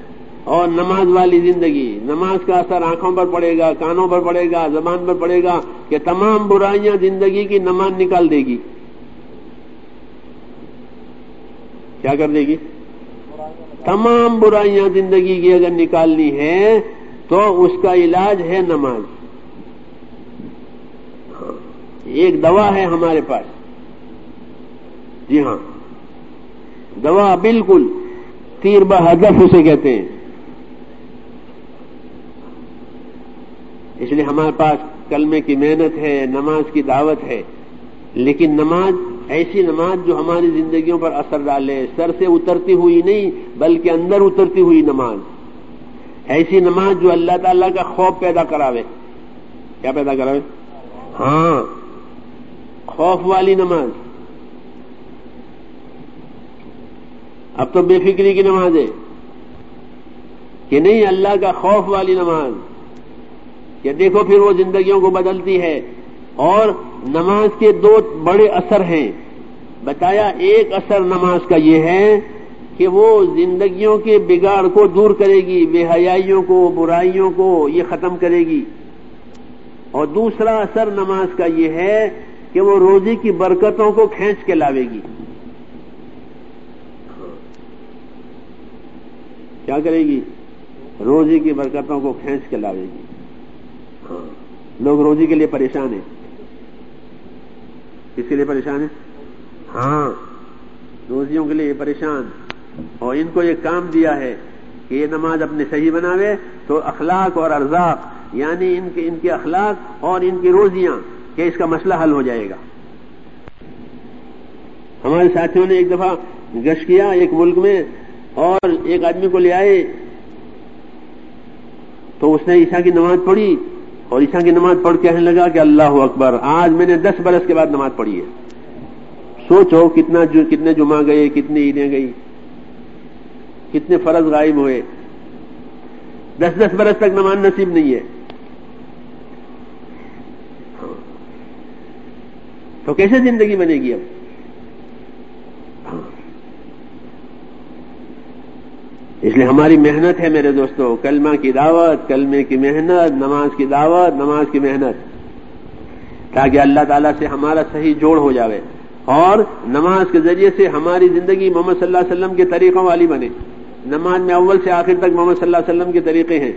اور نماز والی زندگی، نماز کا اثر آنکھوں پر پڑے گا، کانوں پر پڑے گا، زبان پر پڑے گا کہ تمام برائیاں زندگی کی نماز نکال دے گی۔ کیا کر دے گی؟ تمام برائیاں زندگی کی اگر نکالنی ہے تو اس کا علاج ہے نماز۔ ایک دوا ہے ہمارے پاس۔ جی ہاں۔ دوا بالکل تیر بہدف اسے کہتے ہیں۔ اس لیے ہمارے پاس کلمے کی محنت ہے، نماز کی دعوت ہے۔ لیکن نماز، ایسی نماز جو ہماری زندگیوں پر اثر ڈالے، سر سے اترتی ہوئی نہیں، بلکہ اندر اترتی ہوئی نماز۔ ایسی نماز جو اللہ تعالی کا خوف پیدا کراوے۔ کیا پیدا کراوے؟ ہاں خوف والی نماز۔ اب تو بے فکری کی نماز ہے کہ نہیں، اللہ کا خوف والی نماز۔ کہ دیکھو پھر وہ زندگیوں کو بدلتی ہے اور نماز کے دو بڑے اثر ہیں۔ بتایا ایک اثر نماز کا یہ ہے کہ وہ زندگیوں کے بگاڑ کو دور کرے گی، بے حیائیوں کو، برائیوں کو یہ ختم کرے گی۔ اور دوسرا اثر نماز کا یہ ہے کہ وہ روزی کی برکتوں کو کھینچ کے لاوے گی۔ کیا کرے گی؟ روزی کی برکتوں کو کھینچ کے لاوے گی۔ لوگ روزی کے لیے پریشان ہیں۔ کس کے لیے پریشان ہے ہاں روزیوں کے لیے پریشان۔ اور ان کو یہ کام دیا ہے کہ یہ نماز اپنے صحیح بناوے تو اخلاق اور ارزاق یعنی ان کے ان کے اخلاق اور ان کی روزیاں، کہ اس کا مسئلہ حل ہو جائے گا۔ ہمارے ساتھیوں نے ایک دفعہ گشت کیا ایک ملک میں، اور ایک آدمی کو لے آئے۔ تو اس نے عیسا کی نماز پڑھی۔ اور عیسا کی نماز پڑھ کے کہنے لگا کہ اللہ اکبر، آج میں نے دس برس کے بعد نماز پڑھی ہے۔ سوچو کتنا جو کتنے جمعہ گئے، کتنی عیدیں گئی کتنے فرض غائب ہوئے۔ دس دس برس تک نماز نصیب نہیں ہے۔ تو کیسے زندگی بنے گی اب؟ اس لیے ہماری محنت ہے میرے دوستو، کلمہ کی دعوت، کلمے کی محنت، نماز کی دعوت، نماز کی محنت۔ تاکہ اللہ تعالیٰ سے ہمارا صحیح جوڑ ہو جاوے اور نماز کے ذریعے سے ہماری زندگی محمد صلی اللہ علیہ وسلم کے طریقوں والی بنے۔ نماز میں اول سے آخر تک محمد صلی اللہ علیہ وسلم کے طریقے ہیں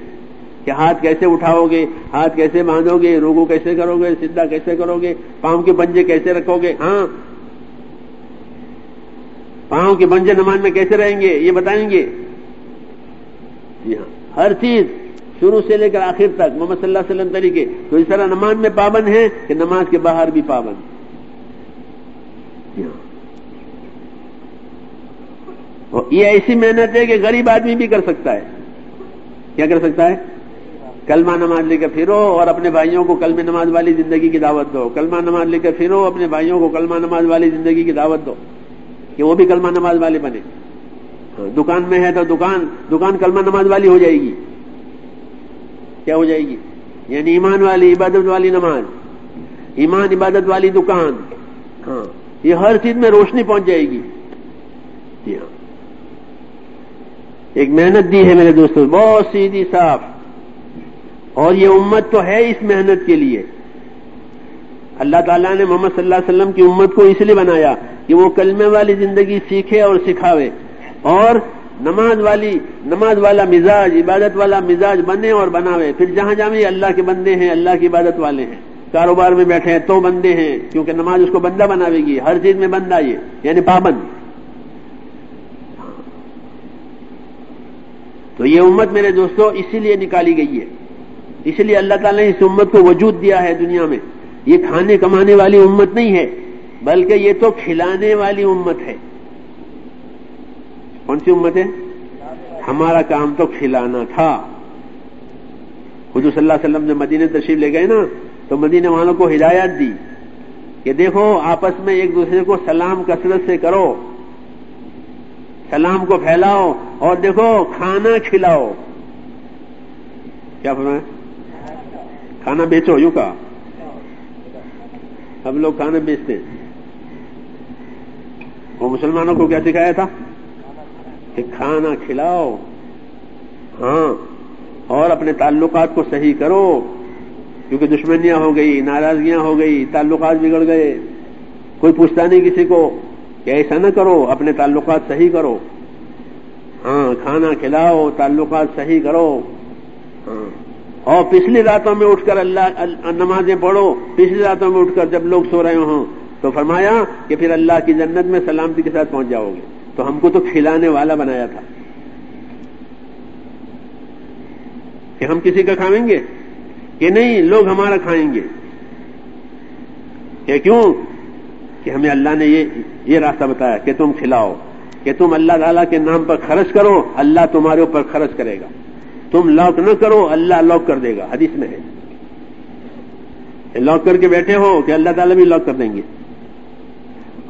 کہ ہاتھ کیسے اٹھاؤ گے ہاتھ کیسے باندھو گے روگو کیسے کرو گے سیدھا کیسے کرو گے پاؤں کے بنجے کیسے رکھو گے ہاں۔ پاؤں کے بنجے نماز میں کیسے رہیں گے؟ یہ بتائیں گے۔ جی ہاں۔ ہر چیز شروع سے لے کر آخر تک، محمد صلی اللہ علیہ وسلم طریقے تو اس طرح نماز میں پابند ہے کہ نماز کے باہر بھی پابند جی ہاں۔ یہ ایسی محنت ہے کہ غریب آدمی بھی کر سکتا ہے۔ کیا کر سکتا ہے؟ کلمہ نماز لے کر پھرو اور اپنے بھائیوں کو کلم نماز والی زندگی کی دعوت دو۔ کلمہ نماز لے کر پھرو اپنے بھائیوں کو کلمہ نماز والی زندگی کی دعوت دو کہ وہ بھی کلمہ نماز والے بنے۔ دکان میں ہے تو دکان دکان کلمہ نماز والی ہو جائے گی۔ کیا ہو جائے گی؟ یعنی ایمان والی، عبادت والی نماز۔ ایمان، عبادت والی دکان۔ ہاں یہ ہر چیز میں روشنی پہنچ جائے گی۔ جی ہاں۔ ایک محنت دی ہے میرے دوستوں بہت سیدھی، صاف۔ اور یہ امت تو ہے اس محنت کے لیے۔ اللہ تعالیٰ نے محمد صلی اللہ علیہ وسلم کی امت کو اس لیے بنایا کہ وہ کلمے والی زندگی سیکھے اور سکھاوے۔ اور نماز والی، نماز والا مزاج، عبادت والا مزاج بنے اور بناوے پھر جہاں جہاں بھی اللہ کے بندے ہیں، اللہ کی عبادت والے ہیں۔ کاروبار میں بیٹھے ہیں تو بندے ہیں، کیونکہ نماز اس کو بندہ بناوے گی۔ ہر چیز میں بندہ یہ یعنی پابند۔ تو یہ امت میرے دوستوں اسی لیے نکالی گئی ہے۔ اس لیے اللہ تعالیٰ نے اس امت کو وجود دیا ہے دنیا میں۔ یہ کھانے کمانے والی امت نہیں ہے، بلکہ یہ تو کھلانے والی امت ہے۔ کون سی امت ہے؟ ہمارا کام تو کھلانا تھا۔ حضور صلی اللہ علیہ وسلم نے مدینہ تشریف لے گئے نا، تو مدینہ والوں کو ہدایت دی کہ دیکھو، آپس میں ایک دوسرے کو سلام، کثرت سے کرو۔ سلام کو پھیلاؤ اور دیکھو، کھانا کھلاؤ۔ کیا فرمائے کھانا بیچو، یوں کا ہم لوگ کھانا بیچتے۔ ہیں وہ مسلمانوں کو کیا سکھایا تھا؟ کہ کھانا کھلاؤ۔ ہاں اور اپنے تعلقات کو صحیح کرو۔ کیونکہ دشمنیاں ہو گئی، ناراضگیاں ہو گئی، تعلقات بگڑ گئے۔ کوئی پوچھتا نہیں کسی کو کہ ایسا نہ کرو، اپنے تعلقات صحیح کرو۔ ہاں کھانا کھلاؤ، تعلقات صحیح کرو۔ ہاں اور پچھلی راتوں میں اٹھ کر اللہ، نمازیں پڑھو۔ پچھلی راتوں میں اٹھ کر جب لوگ سو رہے ہوں تو فرمایا کہ پھر اللہ کی جنت میں سلامتی کے ساتھ پہنچ جاؤ گے۔ تو ہم کو تو کھلانے والا بنایا تھا۔ کہ ہم کسی کا کھائیں گے؟ کہ نہیں، لوگ ہمارا کھائیں گے۔ کہ کیوں؟ کہ ہمیں اللہ نے یہ یہ راستہ بتایا کہ تم کھلاؤ، کہ تم اللہ تعالیٰ کے نام پر خرچ کرو، اللہ تمہارے اوپر خرچ کرے گا۔ تم لاک نہ کرو، اللہ لاک کر دے گا۔ حدیث میں ہے۔ لاک کر کے بیٹھے ہو، کہ اللہ تعالیٰ بھی لاک کر دیں گے۔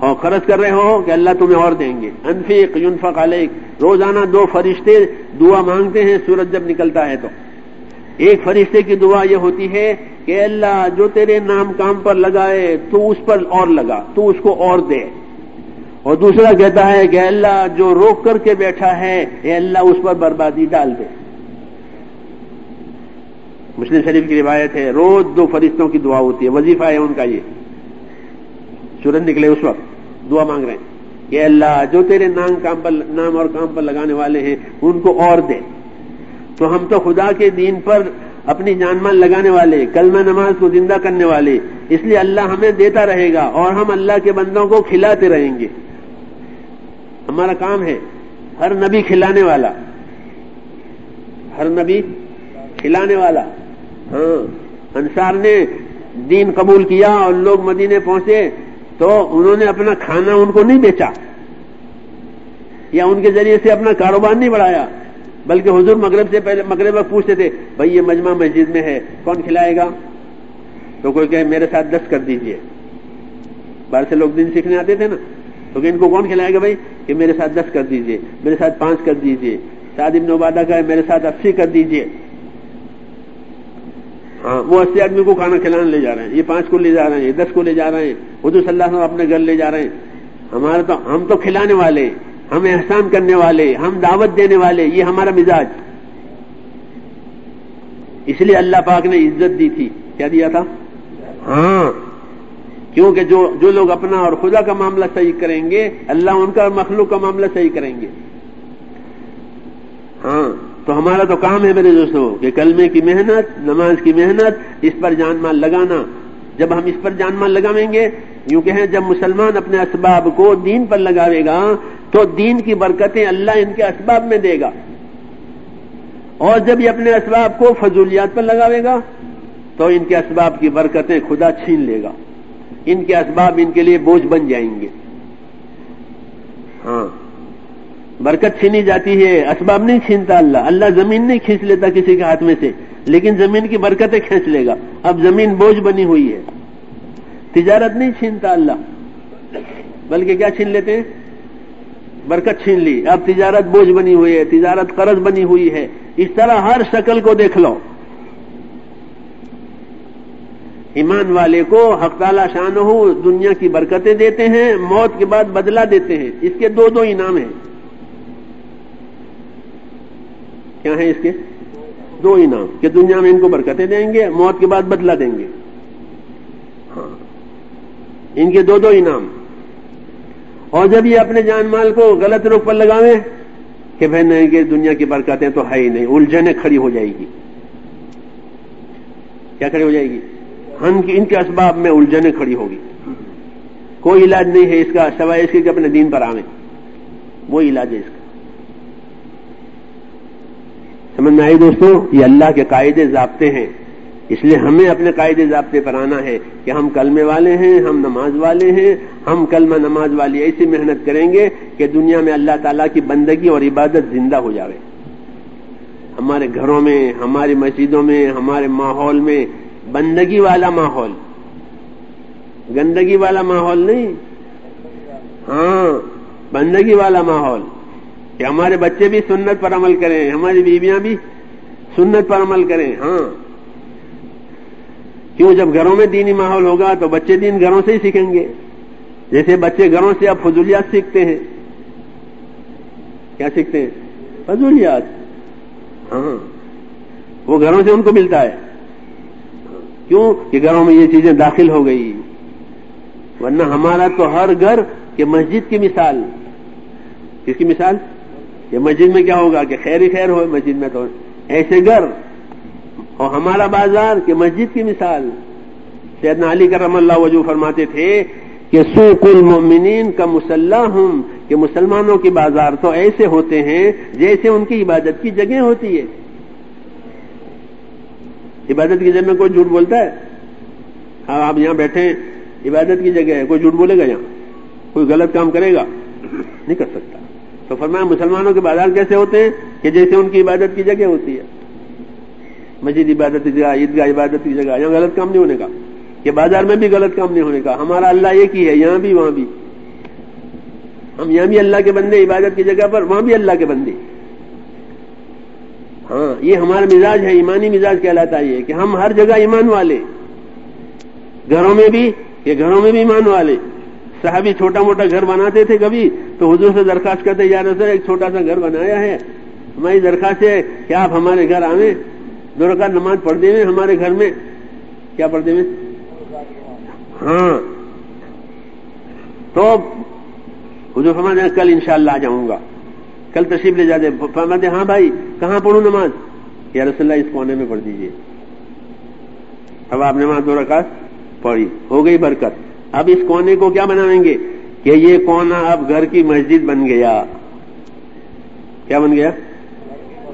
اور خرچ کر رہے ہو کہ اللہ تمہیں اور دیں گے۔ انفیق یونفق علیک۔ روزانہ دو فرشتے دعا مانگتے ہیں، سورج جب نکلتا ہے تو۔ ایک فرشتے کی دعا یہ ہوتی ہے کہ اللہ جو تیرے نام کام پر لگائے، تو اس پر اور لگا، تو اس کو اور دے۔ اور دوسرا کہتا ہے کہ اللہ جو روک کر کے بیٹھا ہے، اے اللہ اس پر بربادی ڈال دے۔ مسلم شریف کی روایت ہے، روز دو فرشتوں کی دعا ہوتی ہے۔ وظیفہ ہے ان کا یہ۔ سورج نکلے اس وقت۔ دعا مانگ رہے ہیں۔ کہ اللہ، جو تیرے نام کام پر، نام اور کام پر لگانے والے ہیں، ان کو اور دے۔ تو ہم تو خدا کے دین پر اپنی جان مان لگانے والے، کلمہ نماز کو زندہ کرنے والے۔ اس لیے اللہ ہمیں دیتا رہے گا اور ہم اللہ کے بندوں کو کھلاتے رہیں گے۔ ہمارا کام ہے ہر نبی کھلانے والا۔ ہر نبی کھلانے والا۔ ہاں انصار نے دین قبول کیا اور لوگ مدینے پہنچے۔ تو انہوں نے اپنا کھانا ان کو نہیں بیچا یا ان کے ذریعے سے اپنا کاروبار نہیں بڑھایا، بلکہ حضور مغرب سے پہلے مغرب وقت پوچھتے تھے، بھائی یہ مجمع مسجد میں ہے، کون کھلائے گا؟ تو کوئی کہ میرے ساتھ دس کر دیجیے۔ باہر سے لوگ دن سیکھنے آتے تھے نا، تو کہ ان کو کون کھلائے گا بھائی؟ کہ میرے ساتھ دس کر دیجیے، میرے ساتھ پانچ کر دیجیے۔ شاد ابن عبادہ کا ہے میرے ساتھ اسی کر دیجیے۔ ہاں، وہ اسی آدمی کو کھانا کھلانے لے جا رہے ہیں، یہ پانچ کو لے جا رہے ہیں، یہ دس کو لے جا رہے ہیں، حضور صلی اللہ علیہ وسلم اپنے گھر لے جا رہے ہیں۔ ہمارا تو ہم تو کھلانے والے، ہم احسان کرنے والے، ہم دعوت دینے والے، یہ ہمارا مزاج۔ اس لیے اللہ پاک نے عزت دی تھی۔ کیا دیا تھا؟ ہاں۔ کیونکہ جو جو لوگ اپنا اور خدا کا معاملہ صحیح کریں گے، اللہ ان کا مخلوق کا معاملہ صحیح کریں گے۔ ہاں۔ تو ہمارا تو کام ہے میرے دوستوں کہ کلمے کی محنت، نماز کی محنت، اس پر جان مال لگانا۔ جب ہم اس پر جان مال لگاویں گے، یوں کہ جب مسلمان اپنے اسباب کو دین پر لگاوے گا، تو دین کی برکتیں اللہ ان کے اسباب میں دے گا۔ اور جب یہ اپنے اسباب کو فضولیات پر لگاوے گا، تو ان کے اسباب کی برکتیں خدا چھین لے گا۔ ان کے اسباب ان کے لیے بوجھ بن جائیں گے۔ ہاں۔ برکت چھینی جاتی ہے، اسباب نہیں چھینتا اللہ۔ اللہ زمین نہیں کھینچ لیتا کسی کے ہاتھ میں سے، لیکن زمین کی برکتیں کھینچ لے گا۔ اب زمین بوجھ بنی ہوئی ہے۔ تجارت نہیں چھینتا اللہ۔ بلکہ کیا چھین لیتے ہیں؟ برکت چھین لی۔ اب تجارت بوجھ بنی ہوئی ہے، تجارت قرض بنی ہوئی ہے۔ اس طرح ہر شکل کو دیکھ لو۔ ایمان والے کو حق تعالی شان ہو دنیا کی برکتیں دیتے ہیں، موت کے بعد بدلہ دیتے ہیں۔ اس کے دو دو انعام ہیں۔ کیا ہیں اس کے؟ دو انعام کہ دنیا میں ان کو برکتیں دیں گے، موت کے بعد بدلہ دیں گے۔ ہاں۔ ان کے دو دو انعام۔ اور جب یہ اپنے جان مال کو غلط روک پر لگاویں کہ بھائی نہیں، کہ دنیا کی برکتیں تو ہے ہی نہیں، الجھنیں کھڑی ہو جائے گی۔ کیا کھڑی ہو جائے گی؟ ہم ان کے اسباب میں الجھنیں کھڑی ہوگی۔ کوئی علاج نہیں ہے اس کا، سوائے اس کے کہ اپنے دین پر آویں۔ وہ علاج ہے اس کا۔ سمجھ میں آئی دوستوں یہ اللہ کے قاعدے ضابطے ہیں۔ اس لیے ہمیں اپنے قاعدے ضابطے پر آنا ہے کہ ہم کلمے والے ہیں، ہم نماز والے ہیں، ہم کلمہ نماز والی ایسی محنت کریں گے کہ دنیا میں اللہ تعالیٰ کی بندگی اور عبادت زندہ ہو جاوے۔ ہمارے گھروں میں، ہماری مسجدوں میں، ہمارے ماحول میں بندگی والا ماحول۔ گندگی والا ماحول نہیں؟ ہاں بندگی والا ماحول۔ کہ ہمارے بچے بھی سنت پر عمل کریں، ہماری بیویاں بھی سنت پر عمل کریں۔ ہاں۔ کیوں جب گھروں میں دینی ماحول ہوگا تو بچے دین گھروں سے ہی سیکھیں گے۔ جیسے بچے گھروں سے اب فضولیات سیکھتے ہیں۔ کیا سیکھتے ہیں؟ فضولیات۔ ہاں۔ وہ گھروں سے ان کو ملتا ہے۔ کیوں؟ کہ گھروں میں یہ چیزیں داخل ہو گئی۔ ورنہ ہمارا تو ہر گھر کہ مسجد کی مثال۔ کس کی مثال؟ یہ مسجد میں کیا ہوگا کہ خیر ہی خیر ہو مسجد میں تو ایسے گھر اور ہمارا بازار کہ مسجد کی مثال سیدنا علی کرم اللہ وجو فرماتے تھے کہ سوق المؤمنین کا مسلح ہوں کہ مسلمانوں کے بازار تو ایسے ہوتے ہیں جیسے ان کی عبادت کی جگہ ہوتی ہے۔ عبادت کی جگہ میں کوئی جھوٹ بولتا ہے؟ ہاں آپ یہاں بیٹھے ہیں، عبادت کی جگہ ہے، کوئی جھوٹ بولے گا یہاں؟ کوئی غلط کام کرے گا؟ نہیں کر سکتا۔ تو فرمایا مسلمانوں کے بازار کیسے ہوتے ہیں؟ کہ جیسے ان کی عبادت کی جگہ ہوتی ہے۔ مسجد عبادت کی جگہ، عیدگاہ عبادت کی جگہ، یہاں غلط کام نہیں ہونے کا۔ کہ بازار میں بھی غلط کام نہیں ہونے کا۔ ہمارا اللہ ایک ہی ہے، یہاں بھی، وہاں بھی۔ ہم یہاں بھی اللہ کے بندے، عبادت کی جگہ پر وہاں بھی اللہ کے بندے۔ ہاں یہ ہمارا مزاج ہے، ایمانی مزاج کہلاتا ہے یہ کہ ہم ہر جگہ ایمان والے۔ گھروں میں بھی، کہ گھروں میں بھی ایمان والے۔ صحابی چھوٹا موٹا گھر بناتے تھے کبھی، تو حضور سے درخواست کرتے جا رہے سر ایک چھوٹا سا گھر بنایا ہے۔ ہماری درخواست ہے کہ آپ ہمارے گھر آئیں دو رکعت نماز پڑھ دیں ہمارے گھر میں۔ کیا پڑھ دیں ہاں۔ تو حضور فرماتے کل انشاءاللہ آ جاؤں گا۔ کل تشریف لے جاتے۔ فرماتے ہاں بھائی، کہاں پڑھوں نماز؟ یا رسول اللہ اس کونے میں پڑھ دیجیے۔ اب آپ نماز دو رکعت پڑھی۔ ہو گئی برکت۔ اب اس کونے کو کیا بنائیں گے؟ کہ یہ کونا اب گھر کی مسجد بن گیا۔ کیا بن گیا؟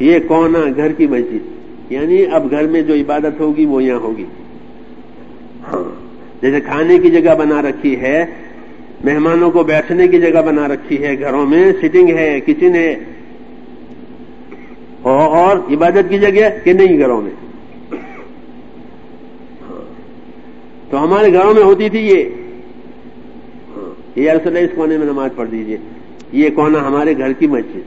یہ کونا گھر کی مسجد۔ یعنی اب گھر میں جو عبادت ہوگی وہ یہاں ہوگی۔ ہاں۔ جیسے کھانے کی جگہ بنا رکھی ہے، مہمانوں کو بیٹھنے کی جگہ بنا رکھی ہے گھروں میں، سٹنگ ہے کچن ہے۔ اور عبادت کی جگہ کہ نہیں گھروں میں؟ ہاں۔ تو ہمارے گھروں میں ہوتی تھی یہ۔ یہ ارسل اس کونے میں نماز پڑھ دیجیے یہ کونا ہمارے گھر کی مسجد۔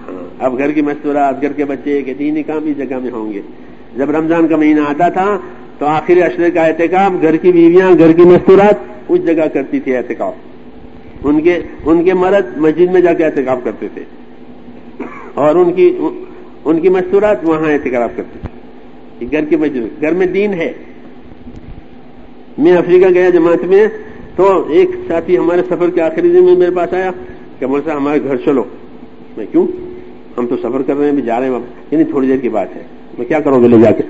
ہاں، اب گھر کی مستورات گھر کے بچے کے دینی کام بھی جگہ میں ہوں گے۔ جب رمضان کا مہینہ آتا تھا، تو آخر اشرے کا احتکاب گھر کی بیویاں، گھر کی مستورات اس جگہ کرتی تھی احتکاب ان کے ان کے مرد مسجد میں جا کے احتکاب کرتے تھے۔ اور ان کی ان کی مستورات وہاں احتکاب کرتے تھے۔ گھر کی مسجد، گھر میں دین ہے۔ میں افریقہ گیا جماعت میں تو ایک ساتھی ہمارے سفر کے آخری دن میں میرے پاس آیا کہ مول صاحب ہمارے گھر چلو۔ میں کیوں ہم تو سفر کر رہے ہیں جا رہے ہیں۔ یعنی تھوڑی دیر کی بات ہے۔ میں کیا کروں گے لے جا کے؟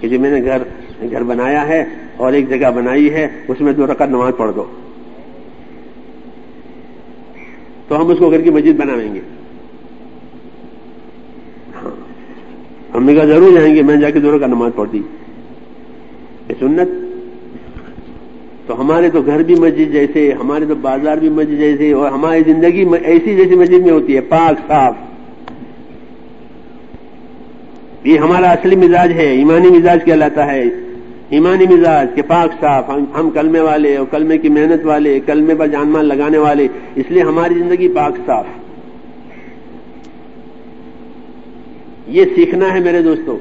کہ جو میں نے گھر گھر بنایا ہے اور ایک جگہ بنائی ہے، اس میں دو رقم نماز پڑھ دو۔ تو ہم اس کو گھر کی مسجد بنائیں گے۔ ہاں۔ ہم نے کہا ضرور جائیں گے۔ میں جا کے دو رقم نماز پڑھ دی۔ سنت تو ہمارے تو گھر بھی مسجد جیسے، ہمارے تو بازار بھی مسجد جیسے، اور ہماری زندگی ایسی جیسی مسجد میں ہوتی ہے، پاک، صاف۔ یہ ہمارا اصلی مزاج ہے، ایمانی مزاج کہلاتا ہے۔ ایمانی مزاج کے پاک، صاف، ہم کلمے والے اور کلمے کی محنت والے، کلمے پر جان مال لگانے والے، اس لیے ہماری زندگی پاک، صاف۔ یہ سیکھنا ہے میرے دوستوں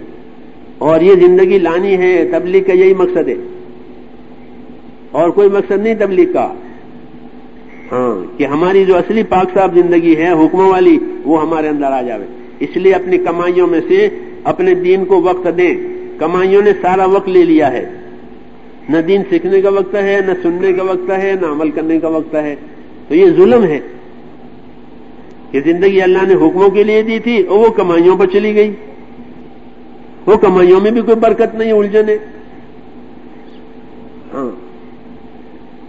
اور یہ زندگی لانی ہے، تبلیغ کا یہی مقصد ہے۔ اور کوئی مقصد نہیں تبلیغ کا۔ ہاں کہ ہماری جو اصلی پاک صاف زندگی ہے حکموں والی، وہ ہمارے اندر آ جاوے۔ اس لیے اپنی کمائیوں میں سے اپنے دین کو وقت دیں۔ کمائیوں نے سارا وقت لے لیا ہے۔ نہ دین سیکھنے کا وقت ہے، نہ سننے کا وقت ہے، نہ عمل کرنے کا وقت ہے۔ تو یہ ظلم ہے۔ کہ زندگی اللہ نے حکموں کے لیے دی تھی اور وہ کمائیوں پر چلی گئی۔ وہ کمائیوں میں بھی کوئی برکت نہیں الجھن ہے ہاں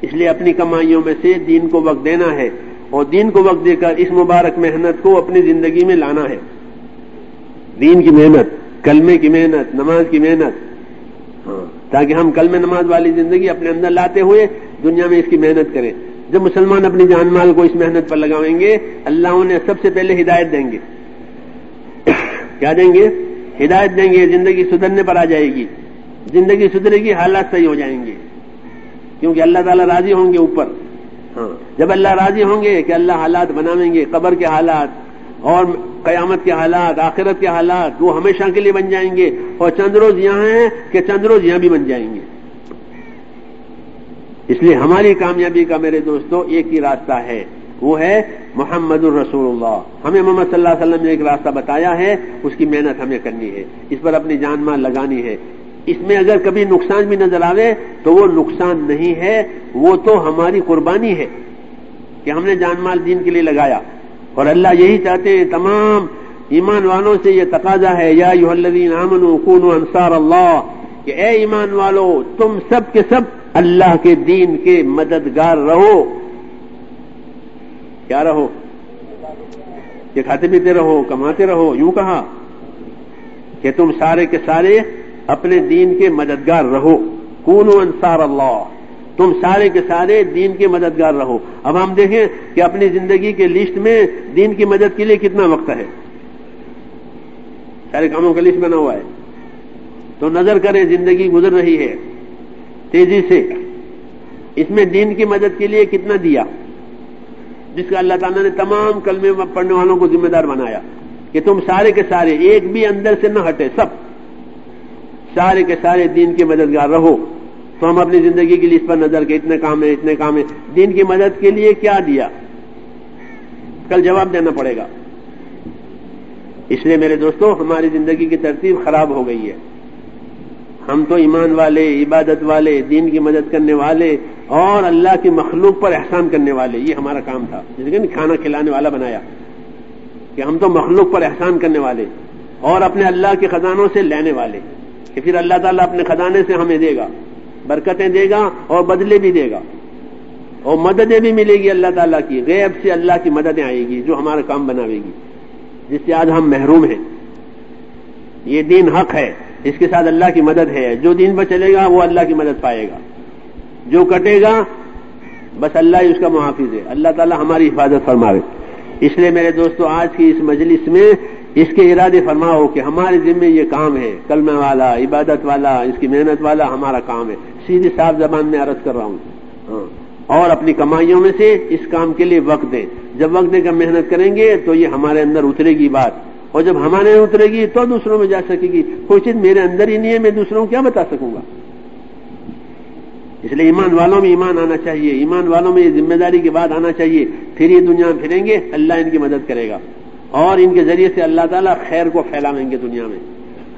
اس لیے اپنی کمائیوں میں سے دین کو وقت دینا ہے اور دین کو وقت دے کر اس مبارک محنت کو اپنی زندگی میں لانا ہے۔ دین کی محنت، کلمے کی محنت، نماز کی محنت۔ ہاں تاکہ ہم کلمے نماز والی زندگی اپنے اندر لاتے ہوئے دنیا میں اس کی محنت کریں۔ جب مسلمان اپنی جان مال کو اس محنت پر لگائیں گے، اللہ انہیں سب سے پہلے ہدایت دیں گے۔ کیا دیں گے؟ ہدایت دیں گے، زندگی سدھرنے پر آ جائے گی۔ زندگی سدھرے گی، حالات صحیح ہو جائیں گے۔ کیونکہ اللہ تعالیٰ راضی ہوں گے اوپر۔ ہاں۔ جب اللہ راضی ہوں گے کہ اللہ حالات بناویں گے قبر کے حالات اور قیامت کے حالات آخرت کے حالات وہ ہمیشہ کے لیے بن جائیں گے اور چند روز یہاں ہیں کہ چند روز یہاں بھی بن جائیں گے۔ اس لیے ہماری کامیابی کا میرے دوستوں ایک ہی راستہ ہے۔ وہ ہے محمد الرسول اللہ۔ ہمیں محمد صلی اللہ علیہ وسلم نے ایک راستہ بتایا ہے اس کی محنت ہمیں کرنی ہے۔ اس پر اپنی جان مال لگانی ہے۔ اس میں اگر کبھی نقصان بھی نظر آئے تو وہ نقصان نہیں ہے، وہ تو ہماری قربانی ہے کہ ہم نے جان مال دین کے لیے لگایا۔ اور اللہ یہی چاہتے ہیں، تمام ایمان والوں سے یہ تقاضا ہے، یا یو الدین امن انصار اللہ، کہ اے ایمان والو، تم سب کے سب اللہ کے دین کے مددگار رہو۔ کیا رہو؟ کہ کھاتے پیتے رہو، کماتے رہو، یوں کہا کہ تم سارے کے سارے اپنے دین کے مددگار رہو۔ کون انصار اللہ۔ تم سارے کے سارے دین کے مددگار رہو۔ اب ہم دیکھیں کہ اپنی زندگی کے لسٹ میں دین کی مدد کے لیے کتنا وقت ہے۔ سارے کاموں کا لسٹ بنا ہوا ہے۔ تو نظر کریں زندگی گزر رہی ہے تیزی سے۔ اس میں دین کی مدد کے لیے کتنا دیا۔ جس کا اللہ تعالیٰ نے تمام کلمے پڑھنے والوں کو ذمہ دار بنایا کہ تم سارے کے سارے ایک بھی اندر سے نہ ہٹے، سب۔ سارے کے سارے دین کے مددگار رہو۔ تو ہم اپنی زندگی کی لسٹ پر نظر کے اتنے کام ہیں، اتنے کام ہیں۔ دین کی مدد کے لیے کیا دیا؟ کل جواب دینا پڑے گا۔ اس لیے میرے دوستوں ہماری زندگی کی ترتیب خراب ہو گئی ہے۔ ہم تو ایمان والے، عبادت والے، دین کی مدد کرنے والے اور اللہ کی مخلوق پر احسان کرنے والے، یہ ہمارا کام تھا۔ جس کہ کھانا کھلانے والا بنایا۔ کہ ہم تو مخلوق پر احسان کرنے والے اور اپنے اللہ کے خزانوں سے لینے والے۔ کہ پھر اللہ تعالیٰ اپنے خزانے سے ہمیں دے گا، برکتیں دے گا اور بدلے بھی دے گا۔ اور مددیں بھی ملے گی اللہ تعالیٰ کی، غیب سے اللہ کی مددیں آئے گی جو ہمارا کام بناوے گی۔ جس سے آج ہم محروم ہیں۔ یہ دین حق ہے، اس کے ساتھ اللہ کی مدد ہے۔ جو دین پر چلے گا، وہ اللہ کی مدد پائے گا۔ جو کٹے گا، بس اللہ ہی اس کا محافظ ہے۔ اللہ تعالیٰ ہماری حفاظت فرماوے۔ اس لیے میرے دوستو، آج کی اس مجلس میں اس کے ارادے فرماؤ کہ ہمارے ذمے یہ کام ہے، کلمہ والا، عبادت والا، اس کی محنت والا ہمارا کام ہے۔ سیدھی صاف زبان میں عرض کر رہا ہوں۔ ہاں۔ اور اپنی کمائیوں میں سے اس کام کے لیے وقت دیں۔ جب وقت دے کر محنت کریں گے تو یہ ہمارے اندر اترے گی بات۔ اور جب ہمارے اترے گی تو دوسروں میں جا سکے گی۔ کوئی چیز میرے اندر ہی نہیں ہے، میں دوسروں کو کیا بتا سکوں گا؟ اس لیے ایمان والوں میں ایمان آنا چاہیے۔ ایمان والوں میں یہ ذمہ داری کی بات آنا چاہیے۔ پھر یہ دنیا میں پھریں گے، اللہ ان کی مدد کرے گا۔ اور ان کے ذریعے سے اللہ تعالیٰ خیر کو پھیلاویں گے دنیا میں۔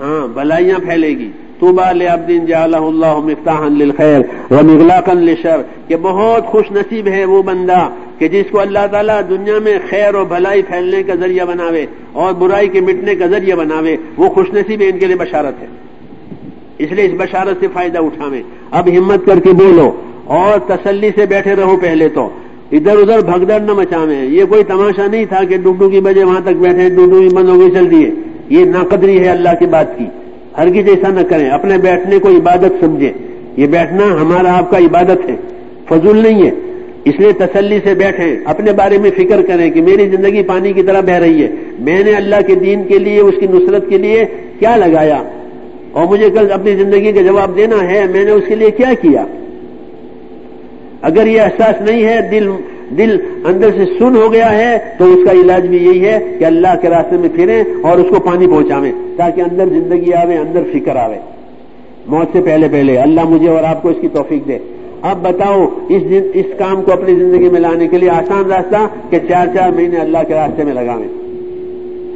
ہاں بلائیاں پھیلے گی۔ تو بال ابدین جا اللہ مفتاح خیر و مغلاقن لشر کہ بہت خوش نصیب ہے وہ بندہ کہ جس کو اللہ تعالیٰ دنیا میں خیر اور بھلائی پھیلنے کا ذریعہ بناوے اور برائی کے مٹنے کا ذریعہ بناوے، وہ خوش نصیب ہے، ان کے لیے بشارت ہے۔ اس لیے اس بشارت سے فائدہ اٹھاویں۔ اب ہمت کر کے بولو اور تسلی سے بیٹھے رہو پہلے تو۔ ادھر ادھر بھگدڑ نہ مچاویں یہ کوئی تماشا نہیں تھا کہ ڈوڈو کی بجے وہاں تک بیٹھے، ڈوڈو ہی بند ہو گئے چل دیے۔ یہ ناقدری ہے اللہ کی بات کی۔ ہرگز ایسا نہ کریں۔ اپنے بیٹھنے کو عبادت سمجھیں یہ بیٹھنا ہمارا آپ کا عبادت ہے۔ فضول نہیں ہے۔ اس لیے تسلی سے بیٹھیں۔ اپنے بارے میں فکر کریں کہ میری زندگی پانی کی طرح بہ رہی ہے۔ میں نے اللہ کے دین کے لیے، اس کی نصرت کے لیے کیا لگایا؟ اور مجھے کل اپنی زندگی کا جواب دینا ہے، میں نے اس کے لیے کیا کیا؟ اگر یہ احساس نہیں ہے، دل دل اندر سے سن ہو گیا ہے، تو اس کا علاج بھی یہی ہے کہ اللہ کے راستے میں پھریں اور اس کو پانی پہنچاویں تاکہ اندر زندگی آوے، اندر فکر آوے۔ موت سے پہلے پہلے۔ اللہ مجھے اور آپ کو اس کی توفیق دے۔ اب بتاؤ، اس اس کام کو اپنی زندگی میں لانے کے لیے آسان راستہ کہ چار چار مہینے اللہ کے راستے میں لگاویں۔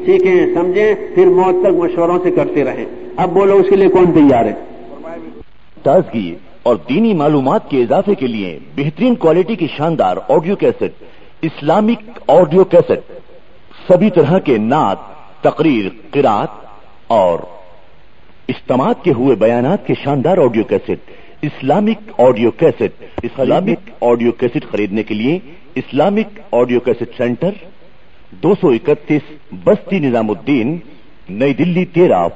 سیکھیں، سمجھیں، پھر موت تک مشوروں سے کرتے رہیں۔ اب بولو، اس کے لیے کون تیار ہے؟ تازگی اور دینی معلومات کے اضافے کے لیے بہترین کوالٹی کی شاندار audio cassette Islamic audio cassette سبھی طرح کے نعت، تقریر قرات اور استعمال کے ہوئے بیانات کے شاندار audio cassette Islamic audio cassette Islamic audio cassette خریدنے کے لیے اسلامک آڈیو کیسٹ سینٹر دو سو اکتیس بستی نظام الدین، نئی دلی، تیرہ۔